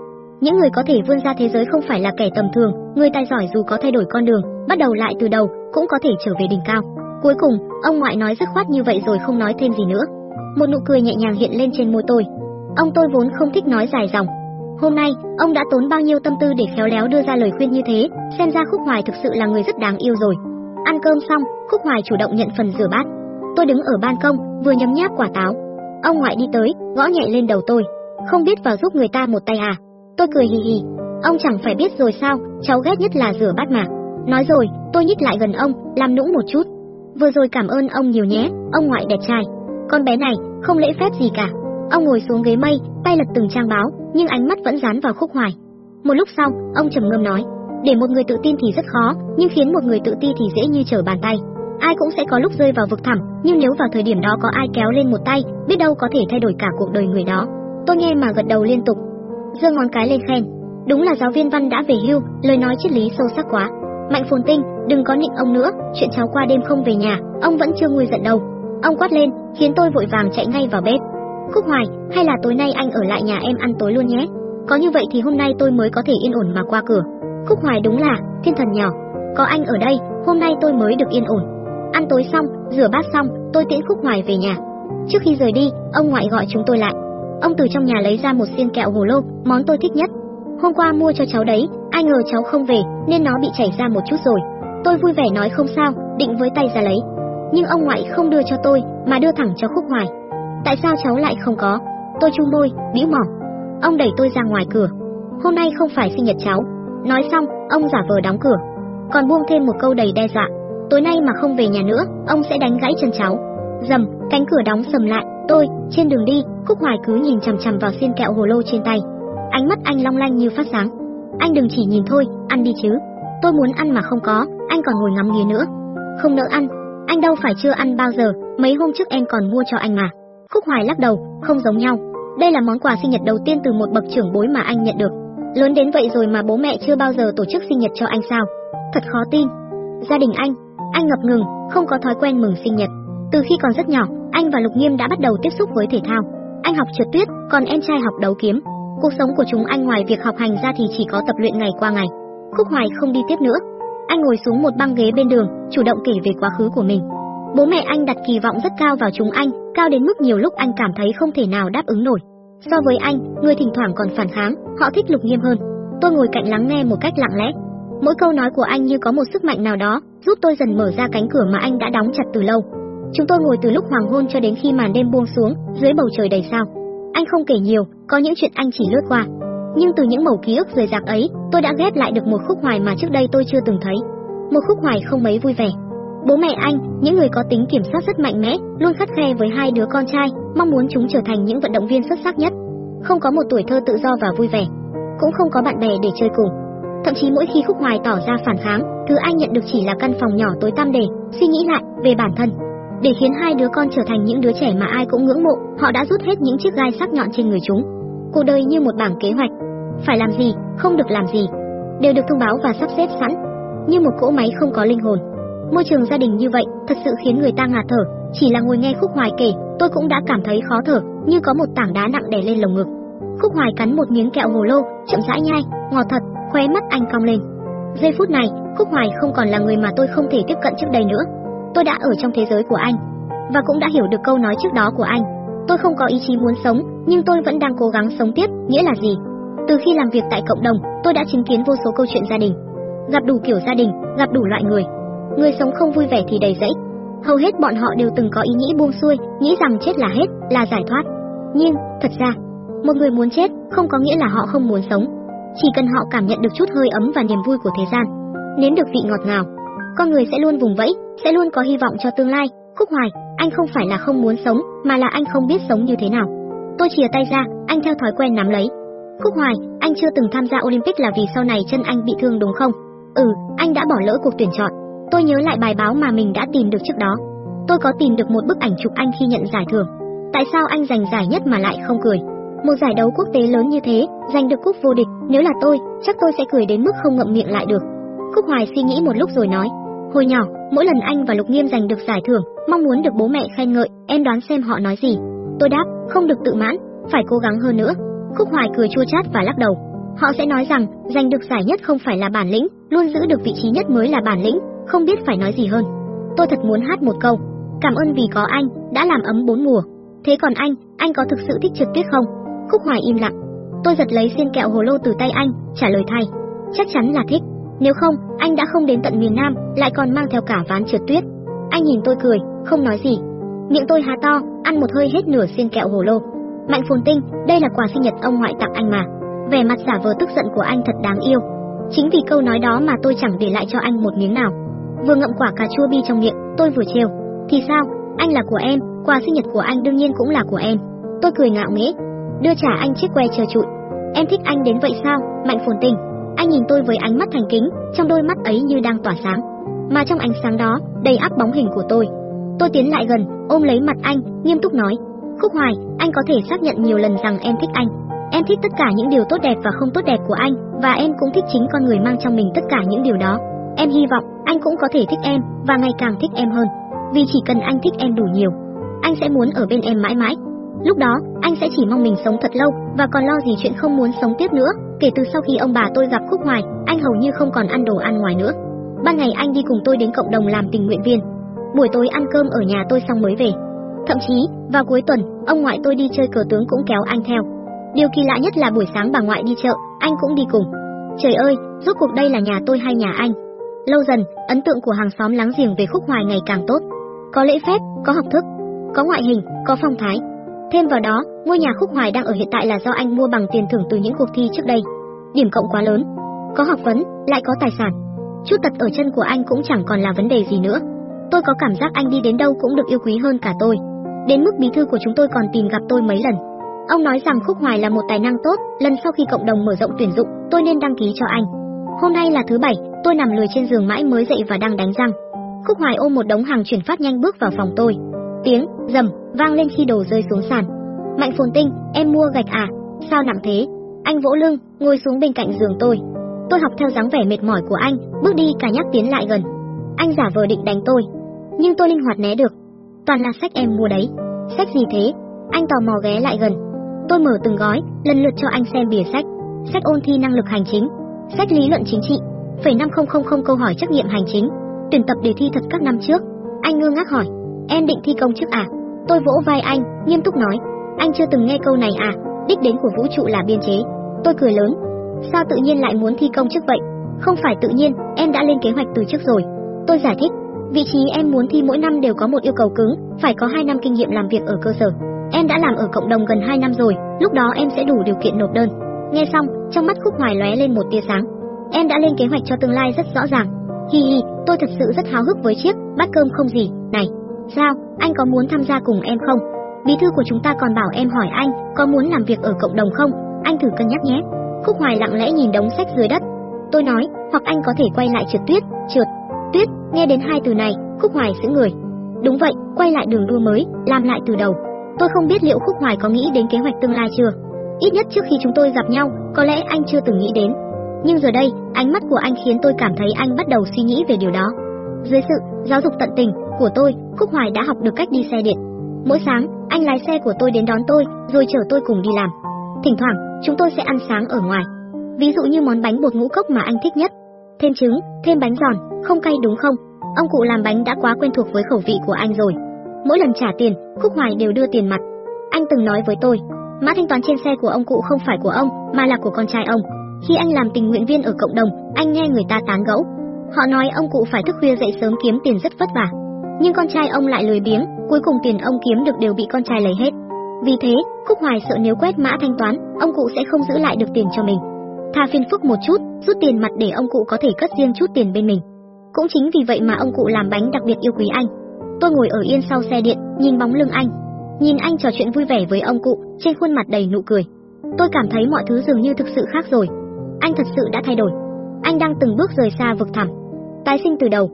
Những người có thể vươn ra thế giới không phải là kẻ tầm thường, người tài giỏi dù có thay đổi con đường, bắt đầu lại từ đầu, cũng có thể trở về đỉnh cao. Cuối cùng, ông ngoại nói dứt khoát như vậy rồi không nói thêm gì nữa. Một nụ cười nhẹ nhàng hiện lên trên môi tôi. Ông tôi vốn không thích nói dài dòng. Hôm nay, ông đã tốn bao nhiêu tâm tư để khéo léo đưa ra lời khuyên như thế, xem ra Khúc Hoài thực sự là người rất đáng yêu rồi. Ăn cơm xong, Khúc Hoài chủ động nhận phần rửa bát. Tôi đứng ở ban công, vừa nhấm nháp quả táo. Ông ngoại đi tới, gõ nhẹ lên đầu tôi. Không biết vào giúp người ta một tay à? Tôi cười hì hì. Ông chẳng phải biết rồi sao, cháu ghét nhất là rửa bát mà. Nói rồi, tôi nhích lại gần ông, làm nũng một chút. Vừa rồi cảm ơn ông nhiều nhé, ông ngoại đẹp trai. Con bé này, không lễ phép gì cả. Ông ngồi xuống ghế mây, tay lật từng trang báo, nhưng ánh mắt vẫn dán vào khúc hoài. Một lúc sau, ông trầm ngâm nói, để một người tự tin thì rất khó, nhưng khiến một người tự ti thì dễ như trở bàn tay. Ai cũng sẽ có lúc rơi vào vực thẳm, nhưng nếu vào thời điểm đó có ai kéo lên một tay, biết đâu có thể thay đổi cả cuộc đời người đó. Tôi nghe mà gật đầu liên tục, giơ ngón cái lên khen. Đúng là giáo viên văn đã về hưu, lời nói triết lý sâu sắc quá. Mạnh Phồn Tinh, đừng có nịnh ông nữa, chuyện cháu qua đêm không về nhà, ông vẫn chưa nguôi giận đâu. Ông quát lên, khiến tôi vội vàng chạy ngay vào bếp. Khúc Hoài, hay là tối nay anh ở lại nhà em ăn tối luôn nhé. Có như vậy thì hôm nay tôi mới có thể yên ổn mà qua cửa. Khúc Hoài đúng là thiên thần nhỏ, có anh ở đây, hôm nay tôi mới được yên ổn. Ăn tối xong, rửa bát xong, tôi tiễn Khúc Hoài về nhà. Trước khi rời đi, ông ngoại gọi chúng tôi lại. Ông từ trong nhà lấy ra một xiên kẹo hồ lô, món tôi thích nhất. Hôm qua mua cho cháu đấy, ai ngờ cháu không về, nên nó bị chảy ra một chút rồi. Tôi vui vẻ nói không sao, định với tay ra lấy. Nhưng ông ngoại không đưa cho tôi, mà đưa thẳng cho Khúc Hoài. Tại sao cháu lại không có? Tôi chu môi, bĩu mỏ. Ông đẩy tôi ra ngoài cửa. Hôm nay không phải sinh nhật cháu. Nói xong, ông giả vờ đóng cửa. Còn buông thêm một câu đầy đe dọa. Tối nay mà không về nhà nữa, ông sẽ đánh gãy chân cháu. Dầm, cánh cửa đóng sầm lại, tôi, trên đường đi, Khúc Hoài cứ nhìn chằm chằm vào xiên kẹo hồ lô trên tay. Ánh mắt anh long lanh như phát sáng. Anh đừng chỉ nhìn thôi, ăn đi chứ. Tôi muốn ăn mà không có, anh còn ngồi ngắm nghía nữa. Không nỡ ăn, anh đâu phải chưa ăn bao giờ, mấy hôm trước em còn mua cho anh mà. Khúc Hoài lắc đầu, không giống nhau. Đây là món quà sinh nhật đầu tiên từ một bậc trưởng bối mà anh nhận được. Lớn đến vậy rồi mà bố mẹ chưa bao giờ tổ chức sinh nhật cho anh sao? Thật khó tin. Gia đình anh, anh ngập ngừng, không có thói quen mừng sinh nhật. Từ khi còn rất nhỏ, anh và Lục Nghiêm đã bắt đầu tiếp xúc với thể thao. Anh học trượt tuyết, còn em trai học đấu kiếm. Cuộc sống của chúng anh ngoài việc học hành ra thì chỉ có tập luyện ngày qua ngày. Khúc Hoài không đi tiếp nữa. Anh ngồi xuống một băng ghế bên đường, chủ động kể về quá khứ của mình. Bố mẹ anh đặt kỳ vọng rất cao vào chúng anh, cao đến mức nhiều lúc anh cảm thấy không thể nào đáp ứng nổi. So với anh, người thỉnh thoảng còn phản kháng, họ thích Lục Nghiêm hơn. Tôi ngồi cạnh lắng nghe một cách lặng lẽ. Mỗi câu nói của anh như có một sức mạnh nào đó, giúp tôi dần mở ra cánh cửa mà anh đã đóng chặt từ lâu. Chúng tôi ngồi từ lúc hoàng hôn cho đến khi màn đêm buông xuống, dưới bầu trời đầy sao. Anh không kể nhiều, có những chuyện anh chỉ lướt qua. Nhưng từ những mẩu ký ức rời rạc ấy, tôi đã ghép lại được một khúc hoài mà trước đây tôi chưa từng thấy. Một khúc hoài không mấy vui vẻ. Bố mẹ anh, những người có tính kiểm soát rất mạnh mẽ, luôn khắt khe với hai đứa con trai, mong muốn chúng trở thành những vận động viên xuất sắc nhất. Không có một tuổi thơ tự do và vui vẻ, cũng không có bạn bè để chơi cùng. Thậm chí mỗi khi Khúc Hoài tỏ ra phản kháng, thứ anh nhận được chỉ là căn phòng nhỏ tối tăm để suy nghĩ lại về bản thân. Để khiến hai đứa con trở thành những đứa trẻ mà ai cũng ngưỡng mộ, họ đã rút hết những chiếc gai sắc nhọn trên người chúng. Cuộc đời như một bảng kế hoạch, phải làm gì, không được làm gì, đều được thông báo và sắp xếp sẵn, như một cỗ máy không có linh hồn. Môi trường gia đình như vậy thật sự khiến người ta ngạt thở, chỉ là ngồi nghe Khúc Hoài kể, tôi cũng đã cảm thấy khó thở, như có một tảng đá nặng đè lên lồng ngực. Khúc Hoài cắn một miếng kẹo hồ lô, chậm rãi nhai, ngọt thật, khóe mắt anh cong lên. Giây phút này, Khúc Hoài không còn là người mà tôi không thể tiếp cận trước đây nữa. Tôi đã ở trong thế giới của anh, và cũng đã hiểu được câu nói trước đó của anh. Tôi không có ý chí muốn sống, nhưng tôi vẫn đang cố gắng sống tiếp, nghĩa là gì? Từ khi làm việc tại cộng đồng, tôi đã chứng kiến vô số câu chuyện gia đình. Gặp đủ kiểu gia đình, gặp đủ loại người. Người sống không vui vẻ thì đầy rẫy. Hầu hết bọn họ đều từng có ý nghĩ buông xuôi, nghĩ rằng chết là hết, là giải thoát. Nhưng, thật ra, một người muốn chết không có nghĩa là họ không muốn sống. Chỉ cần họ cảm nhận được chút hơi ấm và niềm vui của thế gian, nếm được vị ngọt ngào, con người sẽ luôn vùng vẫy, sẽ luôn có hy vọng cho tương lai. Khúc Hoài, anh không phải là không muốn sống, mà là anh không biết sống như thế nào. Tôi chìa tay ra, anh theo thói quen nắm lấy. Khúc Hoài, anh chưa từng tham gia Olympic là vì sau này chân anh bị thương đúng không? Ừ, anh đã bỏ lỡ cuộc tuyển chọn. Tôi nhớ lại bài báo mà mình đã tìm được trước đó. Tôi có tìm được một bức ảnh chụp anh khi nhận giải thưởng. Tại sao anh giành giải nhất mà lại không cười? Một giải đấu quốc tế lớn như thế, giành được cúp vô địch, nếu là tôi, chắc tôi sẽ cười đến mức không ngậm miệng lại được. Khúc Hoài suy nghĩ một lúc rồi nói, hồi nhỏ, mỗi lần anh và Lục Nghiêm giành được giải thưởng, mong muốn được bố mẹ khen ngợi, em đoán xem họ nói gì. Tôi đáp, không được tự mãn, phải cố gắng hơn nữa. Khúc Hoài cười chua chát và lắc đầu. Họ sẽ nói rằng, giành được giải nhất không phải là bản lĩnh, luôn giữ được vị trí nhất mới là bản lĩnh, không biết phải nói gì hơn. Tôi thật muốn hát một câu, cảm ơn vì có anh, đã làm ấm bốn mùa. Thế còn anh, anh có thực sự thích trượt tuyết không? Khúc Hoài im lặng. Tôi giật lấy xiên kẹo hồ lô từ tay anh, trả lời thay. Chắc chắn là thích. Nếu không, anh đã không đến tận miền Nam, lại còn mang theo cả ván trượt tuyết. Anh nhìn tôi cười, không nói gì. Miệng tôi há to, ăn một hơi hết nửa xiên kẹo hồ lô. Mạnh Phồn Tinh, đây là quà sinh nhật ông ngoại tặng anh mà. Vẻ mặt giả vờ tức giận của anh thật đáng yêu. Chính vì câu nói đó mà tôi chẳng để lại cho anh một miếng nào. Vừa ngậm quả cà chua bi trong miệng, tôi vừa trêu. Thì sao, anh là của em, quà sinh nhật của anh đương nhiên cũng là của em. Tôi cười ngạo nghễ, đưa trả anh chiếc que chờ trụi. Em thích anh đến vậy sao, Mạnh Phồn Tinh? Anh nhìn tôi với ánh mắt thành kính, trong đôi mắt ấy như đang tỏa sáng, mà trong ánh sáng đó đầy áp bóng hình của tôi. Tôi tiến lại gần, ôm lấy mặt anh, nghiêm túc nói: "Khúc Hoài, anh có thể xác nhận nhiều lần rằng em thích anh. Em thích tất cả những điều tốt đẹp và không tốt đẹp của anh, và em cũng thích chính con người mang trong mình tất cả những điều đó. Em hy vọng anh cũng có thể thích em và ngày càng thích em hơn, vì chỉ cần anh thích em đủ nhiều, anh sẽ muốn ở bên em mãi mãi." Lúc đó, anh sẽ chỉ mong mình sống thật lâu và còn lo gì chuyện không muốn sống tiếp nữa. Kể từ sau khi ông bà tôi gặp Khúc Hoài, anh hầu như không còn ăn đồ ăn ngoài nữa. Ban ngày anh đi cùng tôi đến cộng đồng làm tình nguyện viên. Buổi tối ăn cơm ở nhà tôi xong mới về. Thậm chí, vào cuối tuần, ông ngoại tôi đi chơi cờ tướng cũng kéo anh theo. Điều kỳ lạ nhất là buổi sáng bà ngoại đi chợ, anh cũng đi cùng. Trời ơi, rốt cuộc đây là nhà tôi hay nhà anh? Lâu dần, ấn tượng của hàng xóm láng giềng về Khúc Hoài ngày càng tốt. Có lễ phép, có học thức, có ngoại hình, có phong thái, Thêm vào đó, ngôi nhà Khúc Hoài đang ở hiện tại là do anh mua bằng tiền thưởng từ những cuộc thi trước đây. Điểm cộng quá lớn, có học vấn, lại có tài sản. Chút tật ở chân của anh cũng chẳng còn là vấn đề gì nữa. Tôi có cảm giác anh đi đến đâu cũng được yêu quý hơn cả tôi. Đến mức bí thư của chúng tôi còn tìm gặp tôi mấy lần. Ông nói rằng Khúc Hoài là một tài năng tốt, lần sau khi cộng đồng mở rộng tuyển dụng, tôi nên đăng ký cho anh. Hôm nay là thứ bảy, tôi nằm lười trên giường mãi mới dậy và đang đánh răng. Khúc Hoài ôm một đống hàng chuyển phát nhanh bước vào phòng tôi. Tiếng rầm vang lên khi đồ rơi xuống sàn. Mạnh Phồn Tinh, em mua gạch à? Sao nặng thế? Anh vỗ lưng, ngồi xuống bên cạnh giường tôi. Tôi học theo dáng vẻ mệt mỏi của anh, bước đi cả nhắc tiến lại gần. Anh giả vờ định đánh tôi, nhưng tôi linh hoạt né được. Toàn là sách em mua đấy. Sách gì thế? Anh tò mò ghé lại gần. Tôi mở từng gói, lần lượt cho anh xem bìa sách. Sách ôn thi năng lực hành chính, sách lý luận chính trị, phẩy năm không không không câu hỏi trắc nghiệm hành chính, tuyển tập đề thi thật các năm trước. Anh ngơ ngác hỏi, em định thi công chức à? Tôi vỗ vai anh, nghiêm túc nói, anh chưa từng nghe câu này à? Đích đến của vũ trụ là biên chế. Tôi cười lớn. Sao tự nhiên lại muốn thi công chức vậy? Không phải tự nhiên, em đã lên kế hoạch từ trước rồi. Tôi giải thích, Vị trí em muốn thi mỗi năm đều có một yêu cầu cứng, phải có 2 năm kinh nghiệm làm việc ở cơ sở. Em đã làm ở cộng đồng gần 2 năm rồi, lúc đó em sẽ đủ điều kiện nộp đơn. Nghe xong, trong mắt Khúc Hoài lóe lên một tia sáng. Em đã lên kế hoạch cho tương lai rất rõ ràng. Hi hi, tôi thật sự rất háo hức với chiếc bát cơm không gì. Này, sao, anh có muốn tham gia cùng em không? Bí thư của chúng ta còn bảo em hỏi anh có muốn làm việc ở cộng đồng không? Anh thử cân nhắc nhé. Khúc Hoài lặng lẽ nhìn đống sách dưới đất. Tôi nói, hoặc anh có thể quay lại trượt tuyết, trượt tuyết. Nghe đến hai từ này, Khúc Hoài sững người. Đúng vậy, quay lại đường đua mới, làm lại từ đầu. Tôi không biết liệu Khúc Hoài có nghĩ đến kế hoạch tương lai chưa. Ít nhất trước khi chúng tôi gặp nhau, có lẽ anh chưa từng nghĩ đến. Nhưng giờ đây, ánh mắt của anh khiến tôi cảm thấy anh bắt đầu suy nghĩ về điều đó. Dưới sự giáo dục tận tình của tôi, Khúc Hoài đã học được cách đi xe điện. Mỗi sáng, anh lái xe của tôi đến đón tôi, rồi chở tôi cùng đi làm. Thỉnh thoảng, chúng tôi sẽ ăn sáng ở ngoài. Ví dụ như món bánh bột ngũ cốc mà anh thích nhất. Thêm trứng, thêm bánh giòn, không cay đúng không? Ông cụ làm bánh đã quá quen thuộc với khẩu vị của anh rồi. Mỗi lần trả tiền, Khúc Hoài đều đưa tiền mặt. Anh từng nói với tôi, mã thanh toán trên xe của ông cụ không phải của ông, mà là của con trai ông. Khi anh làm tình nguyện viên ở cộng đồng, anh nghe người ta tán gẫu. Họ nói ông cụ phải thức khuya dậy sớm kiếm tiền rất vất vả. Nhưng con trai ông lại lười biếng, cuối cùng tiền ông kiếm được đều bị con trai lấy hết. Vì thế, Khúc Hoài sợ nếu quét mã thanh toán, ông cụ sẽ không giữ lại được tiền cho mình. Tha phiền phức một chút, rút tiền mặt để ông cụ có thể cất riêng chút tiền bên mình. Cũng chính vì vậy mà ông cụ làm bánh đặc biệt yêu quý anh. Tôi ngồi ở yên sau xe điện, nhìn bóng lưng anh. Nhìn anh trò chuyện vui vẻ với ông cụ, trên khuôn mặt đầy nụ cười. Tôi cảm thấy mọi thứ dường như thực sự khác rồi. Anh thật sự đã thay đổi. Anh đang từng bước rời xa vực thẳm, tái sinh từ đầu.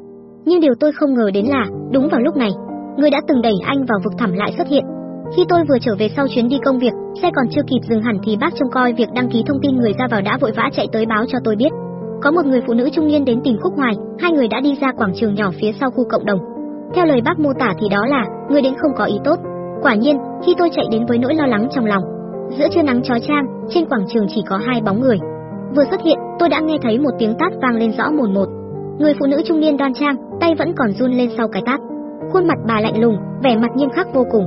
Nhưng điều tôi không ngờ đến là, đúng vào lúc này, người đã từng đẩy anh vào vực thẳm lại xuất hiện. Khi tôi vừa trở về sau chuyến đi công việc, xe còn chưa kịp dừng hẳn thì bác trông coi việc đăng ký thông tin người ra vào đã vội vã chạy tới báo cho tôi biết. Có một người phụ nữ trung niên đến tìm Khúc Hoài, hai người đã đi ra quảng trường nhỏ phía sau khu cộng đồng. Theo lời bác mô tả thì đó là, người đến không có ý tốt. Quả nhiên, khi tôi chạy đến với nỗi lo lắng trong lòng, giữa trưa nắng chói chang, trên quảng trường chỉ có hai bóng người. Vừa xuất hiện, tôi đã nghe thấy một tiếng tát vang lên rõ mồn một. Người phụ nữ trung niên đoan trang, tay vẫn còn run lên sau cái tát. Khuôn mặt bà lạnh lùng, vẻ mặt nghiêm khắc vô cùng.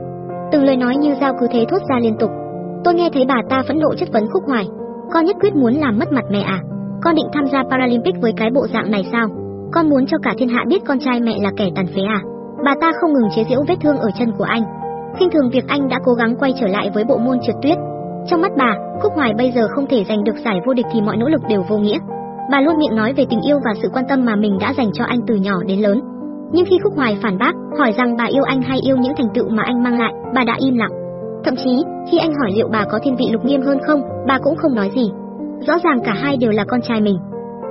Từng lời nói như dao cứ thế thốt ra liên tục. Tôi nghe thấy bà ta phẫn nộ chất vấn Khúc Hoài, con nhất quyết muốn làm mất mặt mẹ à? Con định tham gia Paralympic với cái bộ dạng này sao? Con muốn cho cả thiên hạ biết con trai mẹ là kẻ tàn phế à? Bà ta không ngừng chế giễu vết thương ở chân của anh. khinh thường việc anh đã cố gắng quay trở lại với bộ môn trượt tuyết. Trong mắt bà, Khúc Hoài bây giờ không thể giành được giải vô địch thì mọi nỗ lực đều vô nghĩa. Bà luôn miệng nói về tình yêu và sự quan tâm mà mình đã dành cho anh từ nhỏ đến lớn. Nhưng khi Khúc Hoài phản bác, hỏi rằng bà yêu anh hay yêu những thành tựu mà anh mang lại, bà đã im lặng. Thậm chí, khi anh hỏi liệu bà có thiên vị lục nghiêm hơn không, bà cũng không nói gì. Rõ ràng cả hai đều là con trai mình,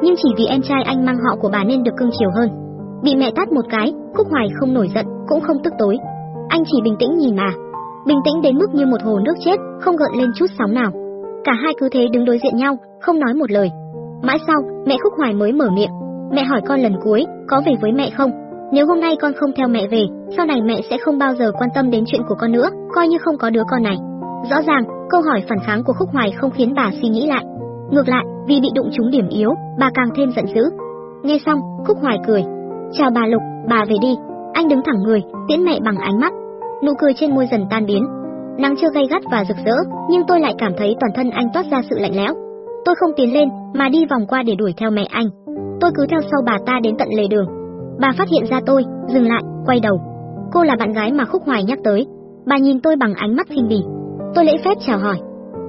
nhưng chỉ vì em trai anh mang họ của bà nên được cưng chiều hơn. Bị mẹ tát một cái, khúc Hoài không nổi giận, cũng không tức tối. Anh chỉ bình tĩnh nhìn mà. Bình tĩnh đến mức như một hồ nước chết, không gợn lên chút sóng nào. Cả hai cứ thế đứng đối diện nhau, không nói một lời. Mãi sau, mẹ Khúc Hoài mới mở miệng. Mẹ hỏi con lần cuối, có về với mẹ không? Nếu hôm nay con không theo mẹ về, sau này mẹ sẽ không bao giờ quan tâm đến chuyện của con nữa, coi như không có đứa con này. Rõ ràng, câu hỏi phản kháng của Khúc Hoài không khiến bà suy nghĩ lại. Ngược lại, vì bị đụng trúng điểm yếu, bà càng thêm giận dữ. Nghe xong, Khúc Hoài cười. Chào bà Lục, bà về đi. Anh đứng thẳng người, tiễn mẹ bằng ánh mắt. Nụ cười trên môi dần tan biến. Nắng chưa gay gắt và rực rỡ, nhưng tôi lại cảm thấy toàn thân anh toát ra sự lạnh lẽo. Tôi không tiến lên, mà đi vòng qua để đuổi theo mẹ anh. Tôi cứ theo sau bà ta đến tận lề đường. Bà phát hiện ra tôi, dừng lại, quay đầu. Cô là bạn gái mà Khúc Hoài nhắc tới. Bà nhìn tôi bằng ánh mắt khinh bỉ. Tôi lễ phép chào hỏi.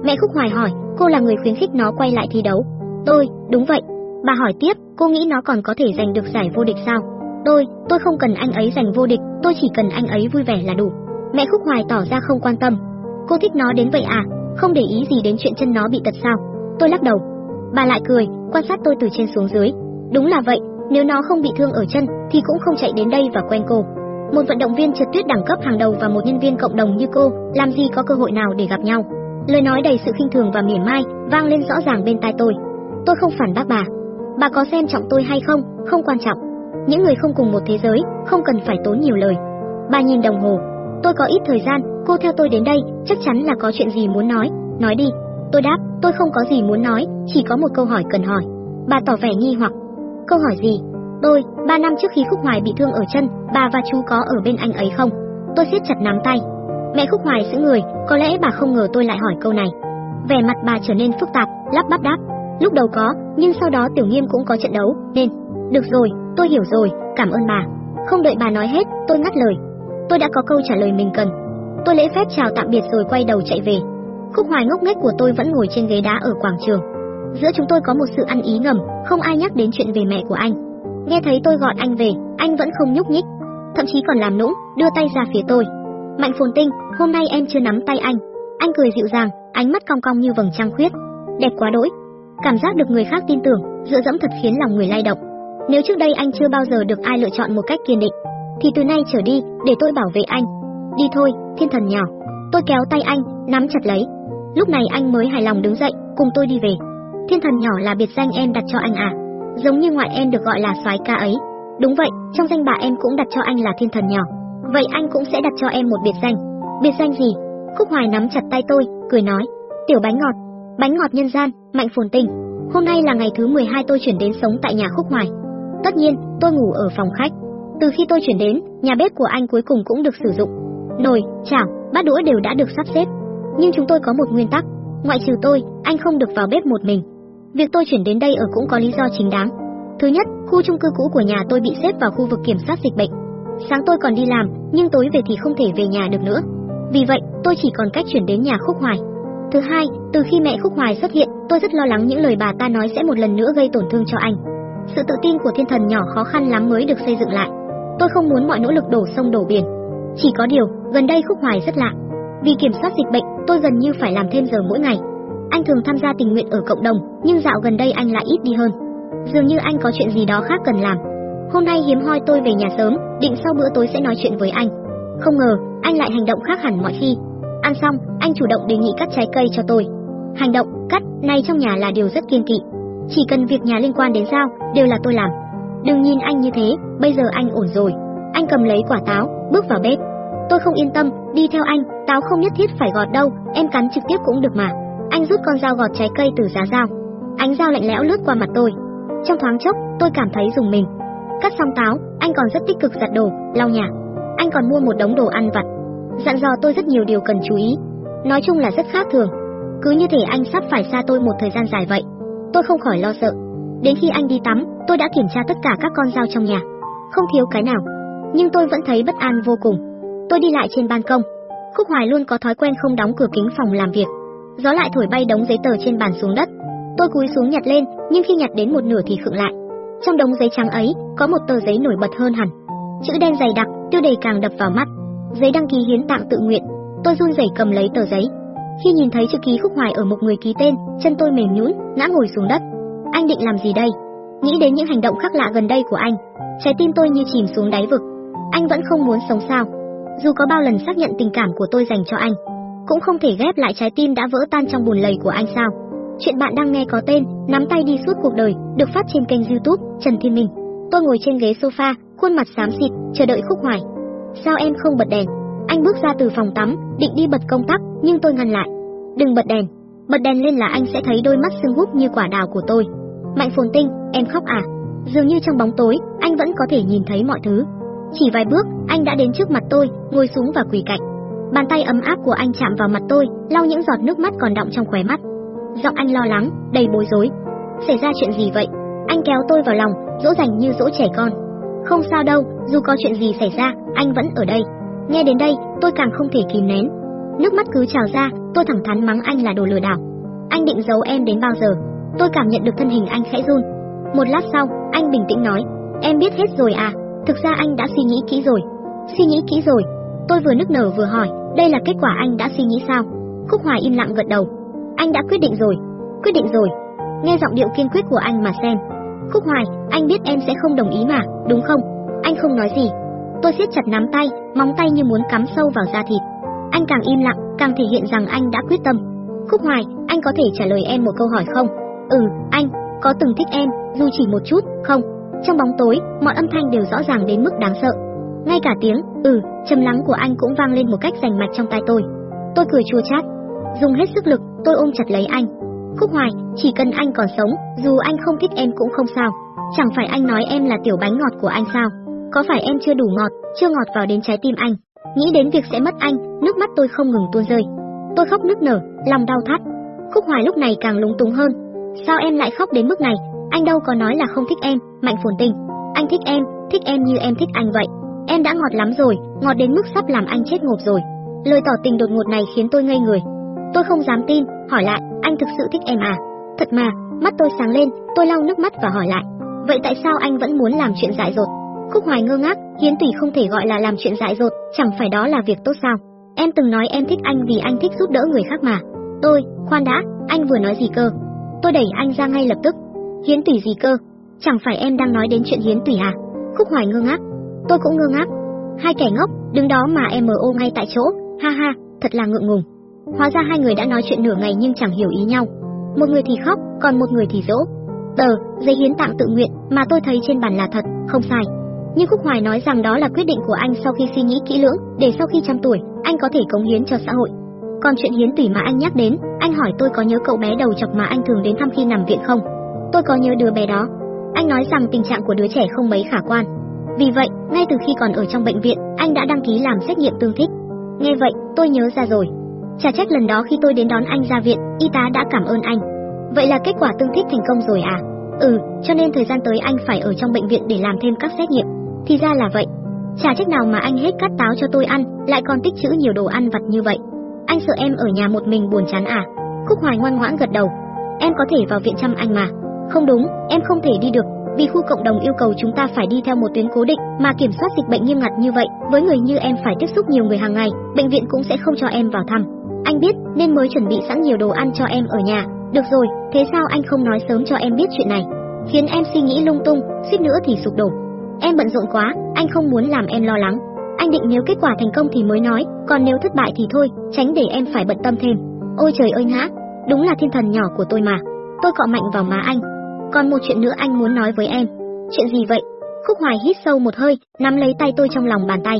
Mẹ Khúc Hoài hỏi, cô là người khuyến khích nó quay lại thi đấu. Tôi, đúng vậy. Bà hỏi tiếp, cô nghĩ nó còn có thể giành được giải vô địch sao? Tôi, tôi không cần anh ấy giành vô địch, tôi chỉ cần anh ấy vui vẻ là đủ. Mẹ Khúc Hoài tỏ ra không quan tâm. Cô thích nó đến vậy à? Không để ý gì đến chuyện chân nó bị tật sao? Tôi lắc đầu. Bà lại cười, quan sát tôi từ trên xuống dưới. Đúng là vậy, nếu nó không bị thương ở chân thì cũng không chạy đến đây và quen cô. Một vận động viên trượt tuyết đẳng cấp hàng đầu và một nhân viên cộng đồng như cô, làm gì có cơ hội nào để gặp nhau? Lời nói đầy sự khinh thường và mỉa mai vang lên rõ ràng bên tai tôi. Tôi không phản bác bà. Bà có xem trọng tôi hay không, không quan trọng. Những người không cùng một thế giới, không cần phải tốn nhiều lời. Bà nhìn đồng hồ. Tôi có ít thời gian, cô theo tôi đến đây, chắc chắn là có chuyện gì muốn nói, nói đi. Tôi đáp, tôi không có gì muốn nói, chỉ có một câu hỏi cần hỏi. Bà tỏ vẻ nghi hoặc. Câu hỏi gì? Tôi, ba năm trước khi Khúc Hoài bị thương ở chân, bà và chú có ở bên anh ấy không? Tôi siết chặt nắm tay. Mẹ Khúc Hoài giữ người, có lẽ bà không ngờ tôi lại hỏi câu này. Vẻ mặt bà trở nên phức tạp, lắp bắp đáp. Lúc đầu có, nhưng sau đó Tiểu Nghiêm cũng có trận đấu, nên... Được rồi, tôi hiểu rồi, cảm ơn bà. Không đợi bà nói hết, tôi ngắt lời. Tôi đã có câu trả lời mình cần. Tôi lễ phép chào tạm biệt rồi quay đầu chạy về. Khúc Hoài ngốc nghếch của tôi vẫn ngồi trên ghế đá ở quảng trường. Giữa chúng tôi có một sự ăn ý ngầm, không ai nhắc đến chuyện về mẹ của anh. Nghe thấy tôi gọi anh về, anh vẫn không nhúc nhích, thậm chí còn làm nũng, đưa tay ra phía tôi. Mạnh Phồn Tinh, hôm nay em chưa nắm tay anh. Anh cười dịu dàng, ánh mắt cong cong như vầng trăng khuyết. Đẹp quá đỗi. Cảm giác được người khác tin tưởng, dựa dẫm thật khiến lòng người lay động. Nếu trước đây anh chưa bao giờ được ai lựa chọn một cách kiên định, thì từ nay trở đi, để tôi bảo vệ anh. Đi thôi, thiên thần nhỏ. Tôi kéo tay anh, nắm chặt lấy. Lúc này anh mới hài lòng đứng dậy, cùng tôi đi về. Thiên thần nhỏ là biệt danh em đặt cho anh à? Giống như ngoại em được gọi là soái ca ấy. Đúng vậy, trong danh bạ em cũng đặt cho anh là thiên thần nhỏ. Vậy anh cũng sẽ đặt cho em một biệt danh. Biệt danh gì? Khúc Hoài nắm chặt tay tôi, cười nói, "Tiểu bánh ngọt, bánh ngọt nhân gian, mạnh phồn tình Hôm nay là ngày thứ 12 tôi chuyển đến sống tại nhà Khúc Hoài. Tất nhiên, tôi ngủ ở phòng khách. Từ khi tôi chuyển đến, nhà bếp của anh cuối cùng cũng được sử dụng. Nồi, chảo, bát đũa đều đã được sắp xếp. Nhưng chúng tôi có một nguyên tắc, ngoại trừ tôi, anh không được vào bếp một mình. Việc tôi chuyển đến đây ở cũng có lý do chính đáng. Thứ nhất, khu chung cư cũ của nhà tôi bị xếp vào khu vực kiểm soát dịch bệnh. Sáng tôi còn đi làm, nhưng tối về thì không thể về nhà được nữa. Vì vậy, tôi chỉ còn cách chuyển đến nhà Khúc Hoài. Thứ hai, từ khi mẹ Khúc Hoài xuất hiện, tôi rất lo lắng những lời bà ta nói sẽ một lần nữa gây tổn thương cho anh. Sự tự tin của thiên thần nhỏ khó khăn lắm mới được xây dựng lại. Tôi không muốn mọi nỗ lực đổ sông đổ biển. Chỉ có điều, gần đây Khúc Hoài rất lạ. Vì kiểm soát dịch bệnh, tôi gần như phải làm thêm giờ mỗi ngày. Anh thường tham gia tình nguyện ở cộng đồng, nhưng dạo gần đây anh lại ít đi hơn. Dường như anh có chuyện gì đó khác cần làm. Hôm nay hiếm hoi tôi về nhà sớm, định sau bữa tối sẽ nói chuyện với anh. Không ngờ, anh lại hành động khác hẳn mọi khi. Ăn xong, anh chủ động đề nghị cắt trái cây cho tôi. Hành động cắt này trong nhà là điều rất kiên kỵ. Chỉ cần việc nhà liên quan đến dao, đều là tôi làm. Đừng nhìn anh như thế, bây giờ anh ổn rồi. Anh cầm lấy quả táo, bước vào bếp. Tôi không yên tâm, đi theo anh, táo không nhất thiết phải gọt đâu, em cắn trực tiếp cũng được mà. Anh rút con dao gọt trái cây từ giá dao. Ánh dao lạnh lẽo lướt qua mặt tôi. Trong thoáng chốc, tôi cảm thấy dùng mình. Cắt xong táo, anh còn rất tích cực giặt đồ, lau nhà. Anh còn mua một đống đồ ăn vặt. Dặn dò tôi rất nhiều điều cần chú ý. Nói chung là rất khác thường. Cứ như thể anh sắp phải xa tôi một thời gian dài vậy. Tôi không khỏi lo sợ. Đến khi anh đi tắm, tôi đã kiểm tra tất cả các con dao trong nhà. Không thiếu cái nào. Nhưng tôi vẫn thấy bất an vô cùng. Tôi đi lại trên ban công. Khúc Hoài luôn có thói quen không đóng cửa kính phòng làm việc. Gió lại thổi bay đống giấy tờ trên bàn xuống đất. Tôi cúi xuống nhặt lên, nhưng khi nhặt đến một nửa thì khựng lại. Trong đống giấy trắng ấy, có một tờ giấy nổi bật hơn hẳn. Chữ đen dày đặc, tiêu đề càng đập vào mắt. Giấy đăng ký hiến tặng tự nguyện. Tôi run rẩy cầm lấy tờ giấy. Khi nhìn thấy chữ ký khúc hoài ở một người ký tên, chân tôi mềm nhũn, ngã ngồi xuống đất. Anh định làm gì đây? Nghĩ đến những hành động khác lạ gần đây của anh, trái tim tôi như chìm xuống đáy vực. Anh vẫn không muốn sống sao? Dù có bao lần xác nhận tình cảm của tôi dành cho anh, cũng không thể ghép lại trái tim đã vỡ tan trong bùn lầy của anh sao? Chuyện bạn đang nghe có tên Nắm tay đi suốt cuộc đời, được phát trên kênh YouTube Trần Thiên Minh. Tôi ngồi trên ghế sofa, khuôn mặt xám xịt, chờ đợi Khúc Hoài. Sao em không bật đèn? Anh bước ra từ phòng tắm, định đi bật công tắc, nhưng tôi ngăn lại. Đừng bật đèn. Bật đèn lên là anh sẽ thấy đôi mắt sưng húp như quả đào của tôi. Mạnh Phồn Tinh, em khóc à? Dường như trong bóng tối, anh vẫn có thể nhìn thấy mọi thứ. Chỉ vài bước, anh đã đến trước mặt tôi, ngồi xuống và quỳ cạnh. Bàn tay ấm áp của anh chạm vào mặt tôi, lau những giọt nước mắt còn đọng trong khóe mắt. Giọng anh lo lắng, đầy bối rối. Xảy ra chuyện gì vậy? Anh kéo tôi vào lòng, dỗ dành như dỗ trẻ con. Không sao đâu, dù có chuyện gì xảy ra, anh vẫn ở đây. Nghe đến đây, tôi càng không thể kìm nén. Nước mắt cứ trào ra, tôi thẳng thắn mắng anh là đồ lừa đảo. Anh định giấu em đến bao giờ? Tôi cảm nhận được thân hình anh khẽ run. Một lát sau, anh bình tĩnh nói, em biết hết rồi à? Thực ra anh đã suy nghĩ kỹ rồi. Suy nghĩ kỹ rồi. Tôi vừa nức nở vừa hỏi, đây là kết quả anh đã suy nghĩ sao? Khúc Hoài im lặng gật đầu. Anh đã quyết định rồi. Quyết định rồi. Nghe giọng điệu kiên quyết của anh mà xem. Khúc Hoài, anh biết em sẽ không đồng ý mà, đúng không? Anh không nói gì. Tôi siết chặt nắm tay, móng tay như muốn cắm sâu vào da thịt. Anh càng im lặng, càng thể hiện rằng anh đã quyết tâm. Khúc Hoài, anh có thể trả lời em một câu hỏi không? Ừ, anh, có từng thích em, dù chỉ một chút, không? Trong bóng tối, mọi âm thanh đều rõ ràng đến mức đáng sợ. Ngay cả tiếng ừ trầm lắng của anh cũng vang lên một cách rành mạch trong tai tôi. Tôi cười chua chát, dùng hết sức lực, tôi ôm chặt lấy anh. Khúc Hoài, chỉ cần anh còn sống, dù anh không thích em cũng không sao. Chẳng phải anh nói em là tiểu bánh ngọt của anh sao? Có phải em chưa đủ ngọt, chưa ngọt vào đến trái tim anh? Nghĩ đến việc sẽ mất anh, nước mắt tôi không ngừng tuôn rơi. Tôi khóc nức nở, lòng đau thắt. Khúc Hoài lúc này càng lúng túng hơn. Sao em lại khóc đến mức này? Anh đâu có nói là không thích em, Mạnh Phồn Tình. Anh thích em, thích em như em thích anh vậy. em đã ngọt lắm rồi, ngọt đến mức sắp làm anh chết ngộp rồi. Lời tỏ tình đột ngột này khiến tôi ngây người. Tôi không dám tin, hỏi lại, anh thực sự thích em à? Thật mà, mắt tôi sáng lên, tôi lau nước mắt và hỏi lại, vậy tại sao anh vẫn muốn làm chuyện dại dột? Khúc Hoài ngơ ngác, Hiến Tùy không thể gọi là làm chuyện dại dột, chẳng phải đó là việc tốt sao? Em từng nói em thích anh vì anh thích giúp đỡ người khác mà. Tôi, khoan đã, anh vừa nói gì cơ? Tôi đẩy anh ra ngay lập tức. Hiến Tùy gì cơ? Chẳng phải em đang nói đến chuyện Hiến Tùy à? Khúc Hoài ngơ ngác. Tôi cũng ngơ ngác. Hai kẻ ngốc, đứng đó mà em MO ngay tại chỗ, ha ha, thật là ngượng ngùng. Hóa ra hai người đã nói chuyện nửa ngày nhưng chẳng hiểu ý nhau. Một người thì khóc, còn một người thì dỗ. Tờ, giấy hiến tặng tự nguyện mà tôi thấy trên bàn là thật, không sai. Nhưng Khúc Hoài nói rằng đó là quyết định của anh sau khi suy nghĩ kỹ lưỡng, để sau khi trăm tuổi, anh có thể cống hiến cho xã hội. Còn chuyện hiến tủy mà anh nhắc đến, anh hỏi tôi có nhớ cậu bé đầu chọc mà anh thường đến thăm khi nằm viện không? Tôi có nhớ đứa bé đó. Anh nói rằng tình trạng của đứa trẻ không mấy khả quan. Vì vậy, ngay từ khi còn ở trong bệnh viện, anh đã đăng ký làm xét nghiệm tương thích. Nghe vậy, tôi nhớ ra rồi. Chả trách lần đó khi tôi đến đón anh ra viện, y tá đã cảm ơn anh. Vậy là kết quả tương thích thành công rồi à? Ừ, cho nên thời gian tới anh phải ở trong bệnh viện để làm thêm các xét nghiệm. Thì ra là vậy. Chả trách nào mà anh hết cắt táo cho tôi ăn, lại còn tích trữ nhiều đồ ăn vặt như vậy. Anh sợ em ở nhà một mình buồn chán à? Khúc Hoài ngoan ngoãn gật đầu. Em có thể vào viện chăm anh mà. Không đúng, em không thể đi được, vì khu cộng đồng yêu cầu chúng ta phải đi theo một tuyến cố định mà kiểm soát dịch bệnh nghiêm ngặt như vậy, với người như em phải tiếp xúc nhiều người hàng ngày, bệnh viện cũng sẽ không cho em vào thăm. Anh biết, nên mới chuẩn bị sẵn nhiều đồ ăn cho em ở nhà. Được rồi, thế sao anh không nói sớm cho em biết chuyện này? Khiến em suy nghĩ lung tung, suýt nữa thì sụp đổ. Em bận rộn quá, anh không muốn làm em lo lắng. Anh định nếu kết quả thành công thì mới nói, còn nếu thất bại thì thôi, tránh để em phải bận tâm thêm. Ôi trời ơi ngã, đúng là thiên thần nhỏ của tôi mà. Tôi cọ mạnh vào má anh. Còn một chuyện nữa anh muốn nói với em. Chuyện gì vậy? Khúc Hoài hít sâu một hơi, nắm lấy tay tôi trong lòng bàn tay.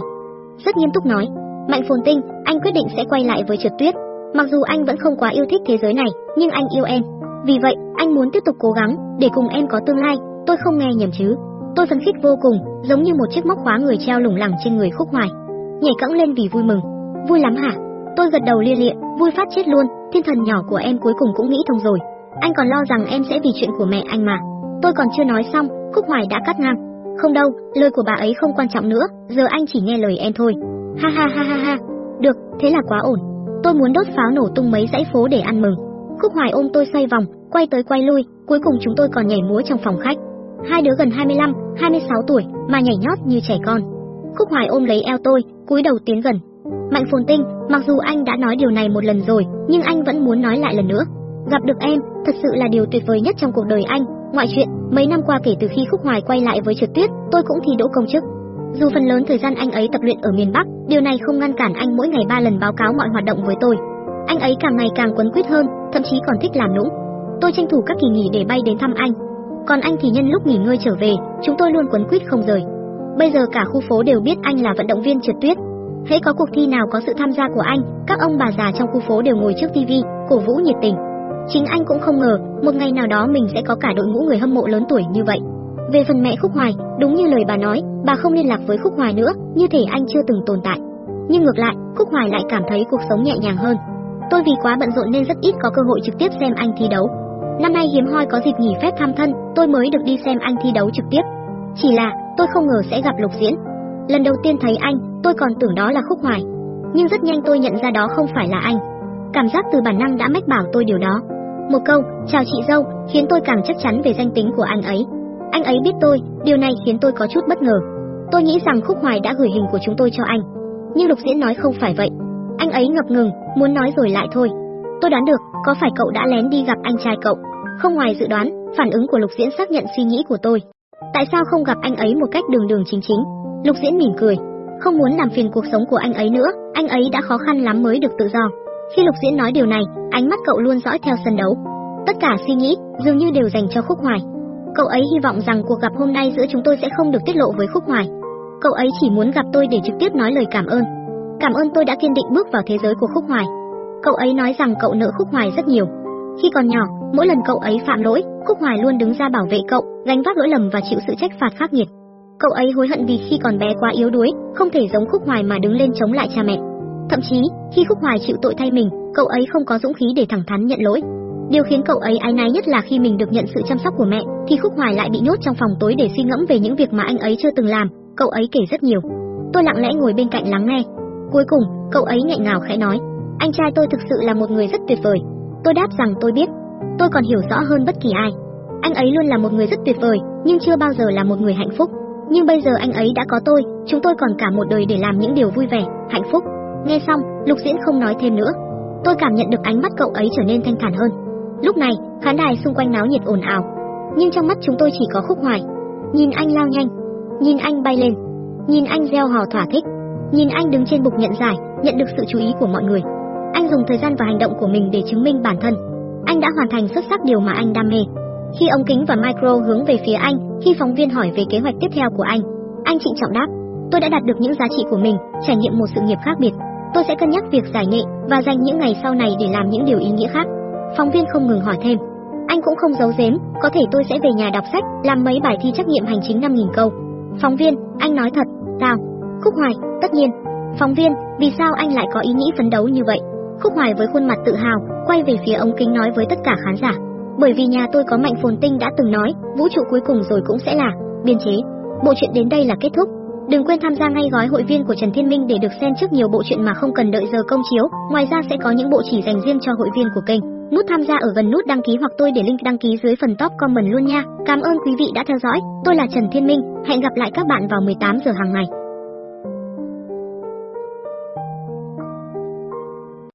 Rất nghiêm túc nói, Mạnh Phồn Tinh, anh quyết định sẽ quay lại với Trượt Tuyết. Mặc dù anh vẫn không quá yêu thích thế giới này, nhưng anh yêu em. Vì vậy, anh muốn tiếp tục cố gắng để cùng em có tương lai, tôi không nghe nhầm chứ? Tôi phấn khích vô cùng, giống như một chiếc móc khóa người treo lủng lẳng trên người Khúc Hoài. Nhảy cẫng lên vì vui mừng. Vui lắm hả? Tôi gật đầu lia lịa, vui phát chết luôn, thiên thần nhỏ của em cuối cùng cũng nghĩ thông rồi. Anh còn lo rằng em sẽ vì chuyện của mẹ anh mà. Tôi còn chưa nói xong, Cúc Hoài đã cắt ngang. Không đâu, lời của bà ấy không quan trọng nữa, giờ anh chỉ nghe lời em thôi. Ha ha ha ha ha. Được, thế là quá ổn. Tôi muốn đốt pháo nổ tung mấy dãy phố để ăn mừng. Cúc Hoài ôm tôi xoay vòng, quay tới quay lui, cuối cùng chúng tôi còn nhảy múa trong phòng khách. Hai đứa gần 25, 26 tuổi mà nhảy nhót như trẻ con. Cúc Hoài ôm lấy eo tôi, cúi đầu tiến gần. Mạnh Phồn Tinh, mặc dù anh đã nói điều này một lần rồi, nhưng anh vẫn muốn nói lại lần nữa. Gặp được em, thật sự là điều tuyệt vời nhất trong cuộc đời anh. Ngoại chuyện, mấy năm qua kể từ khi Khúc Hoài quay lại với Trượt Tuyết, tôi cũng thi đỗ công chức. Dù phần lớn thời gian anh ấy tập luyện ở miền Bắc, điều này không ngăn cản anh mỗi ngày ba lần báo cáo mọi hoạt động với tôi. Anh ấy càng ngày càng quấn quýt hơn, thậm chí còn thích làm nũng. Tôi tranh thủ các kỳ nghỉ để bay đến thăm anh. Còn anh thì nhân lúc nghỉ ngơi trở về, chúng tôi luôn quấn quýt không rời. Bây giờ cả khu phố đều biết anh là vận động viên trượt tuyết. Hễ có cuộc thi nào có sự tham gia của anh, các ông bà già trong khu phố đều ngồi trước tivi, cổ vũ nhiệt tình. Chính anh cũng không ngờ, một ngày nào đó mình sẽ có cả đội ngũ người hâm mộ lớn tuổi như vậy. Về phần mẹ Khúc Hoài, đúng như lời bà nói, bà không liên lạc với Khúc Hoài nữa, như thể anh chưa từng tồn tại. Nhưng ngược lại, Khúc Hoài lại cảm thấy cuộc sống nhẹ nhàng hơn. Tôi vì quá bận rộn nên rất ít có cơ hội trực tiếp xem anh thi đấu. Năm nay hiếm hoi có dịp nghỉ phép thăm thân, tôi mới được đi xem anh thi đấu trực tiếp. Chỉ là, tôi không ngờ sẽ gặp Lục Diễn. Lần đầu tiên thấy anh, tôi còn tưởng đó là Khúc Hoài. Nhưng rất nhanh tôi nhận ra đó không phải là anh. Cảm giác từ bản năng đã mách bảo tôi điều đó. Một câu, chào chị dâu, khiến tôi càng chắc chắn về danh tính của anh ấy. Anh ấy biết tôi, điều này khiến tôi có chút bất ngờ. Tôi nghĩ rằng Khúc Hoài đã gửi hình của chúng tôi cho anh. Nhưng Lục Diễn nói không phải vậy. Anh ấy ngập ngừng, muốn nói rồi lại thôi. Tôi đoán được, có phải cậu đã lén đi gặp anh trai cậu? Không ngoài dự đoán, phản ứng của Lục Diễn xác nhận suy nghĩ của tôi. Tại sao không gặp anh ấy một cách đường đường chính chính? Lục Diễn mỉm cười, không muốn làm phiền cuộc sống của anh ấy nữa, anh ấy đã khó khăn lắm mới được tự do. Khi Lục Diễn nói điều này, ánh mắt cậu luôn dõi theo sân đấu. Tất cả suy nghĩ dường như đều dành cho Khúc Hoài. Cậu ấy hy vọng rằng cuộc gặp hôm nay giữa chúng tôi sẽ không được tiết lộ với Khúc Hoài. Cậu ấy chỉ muốn gặp tôi để trực tiếp nói lời cảm ơn. Cảm ơn tôi đã kiên định bước vào thế giới của Khúc Hoài. Cậu ấy nói rằng cậu nợ Khúc Hoài rất nhiều. Khi còn nhỏ, mỗi lần cậu ấy phạm lỗi, Khúc Hoài luôn đứng ra bảo vệ cậu, gánh vác lỗi lầm và chịu sự trách phạt khắc nghiệt. Cậu ấy hối hận vì khi còn bé quá yếu đuối, không thể giống Khúc Hoài mà đứng lên chống lại cha mẹ. Thậm chí, khi Khúc Hoài chịu tội thay mình, cậu ấy không có dũng khí để thẳng thắn nhận lỗi. Điều khiến cậu ấy ái náy nhất là khi mình được nhận sự chăm sóc của mẹ, thì Khúc Hoài lại bị nhốt trong phòng tối để suy ngẫm về những việc mà anh ấy chưa từng làm, cậu ấy kể rất nhiều. Tôi lặng lẽ ngồi bên cạnh lắng nghe. Cuối cùng, cậu ấy nghẹn ngào khẽ nói, anh trai tôi thực sự là một người rất tuyệt vời. Tôi đáp rằng tôi biết, tôi còn hiểu rõ hơn bất kỳ ai. Anh ấy luôn là một người rất tuyệt vời, nhưng chưa bao giờ là một người hạnh phúc. Nhưng bây giờ anh ấy đã có tôi, chúng tôi còn cả một đời để làm những điều vui vẻ, hạnh phúc. Nghe xong, Lục Diễn không nói thêm nữa. Tôi cảm nhận được ánh mắt cậu ấy trở nên thanh thản hơn. Lúc này, khán đài xung quanh náo nhiệt ồn ào, nhưng trong mắt chúng tôi chỉ có Khúc Hoài. Nhìn anh lao nhanh, nhìn anh bay lên, nhìn anh reo hò thỏa thích, nhìn anh đứng trên bục nhận giải, nhận được sự chú ý của mọi người. Anh dùng thời gian và hành động của mình để chứng minh bản thân. Anh đã hoàn thành xuất sắc điều mà anh đam mê. Khi ống kính và micro hướng về phía anh, khi phóng viên hỏi về kế hoạch tiếp theo của anh, anh trịnh trọng đáp: "Tôi đã đạt được những giá trị của mình, trải nghiệm một sự nghiệp khác biệt. Tôi sẽ cân nhắc việc giải nghệ và dành những ngày sau này để làm những điều ý nghĩa khác." Phóng viên không ngừng hỏi thêm: "Anh cũng không giấu giếm, có thể tôi sẽ về nhà đọc sách, làm mấy bài thi trắc nghiệm hành chính 5000 câu." Phóng viên: "Anh nói thật, sao?" Khúc Hoài: "Tất nhiên." Phóng viên: "Vì sao anh lại có ý nghĩ phấn đấu như vậy?" Khúc Hoài với khuôn mặt tự hào, quay về phía ống kính nói với tất cả khán giả, bởi vì nhà tôi có Mạnh Phồn Tinh đã từng nói, vũ trụ cuối cùng rồi cũng sẽ là biên chế. Bộ truyện đến đây là kết thúc. Đừng quên tham gia ngay gói hội viên của Trần Thiên Minh để được xem trước nhiều bộ truyện mà không cần đợi giờ công chiếu, ngoài ra sẽ có những bộ chỉ dành riêng cho hội viên của kênh. Nút tham gia ở gần nút đăng ký hoặc tôi để link đăng ký dưới phần top comment luôn nha. Cảm ơn quý vị đã theo dõi. Tôi là Trần Thiên Minh, hẹn gặp lại các bạn vào 18 giờ hàng ngày.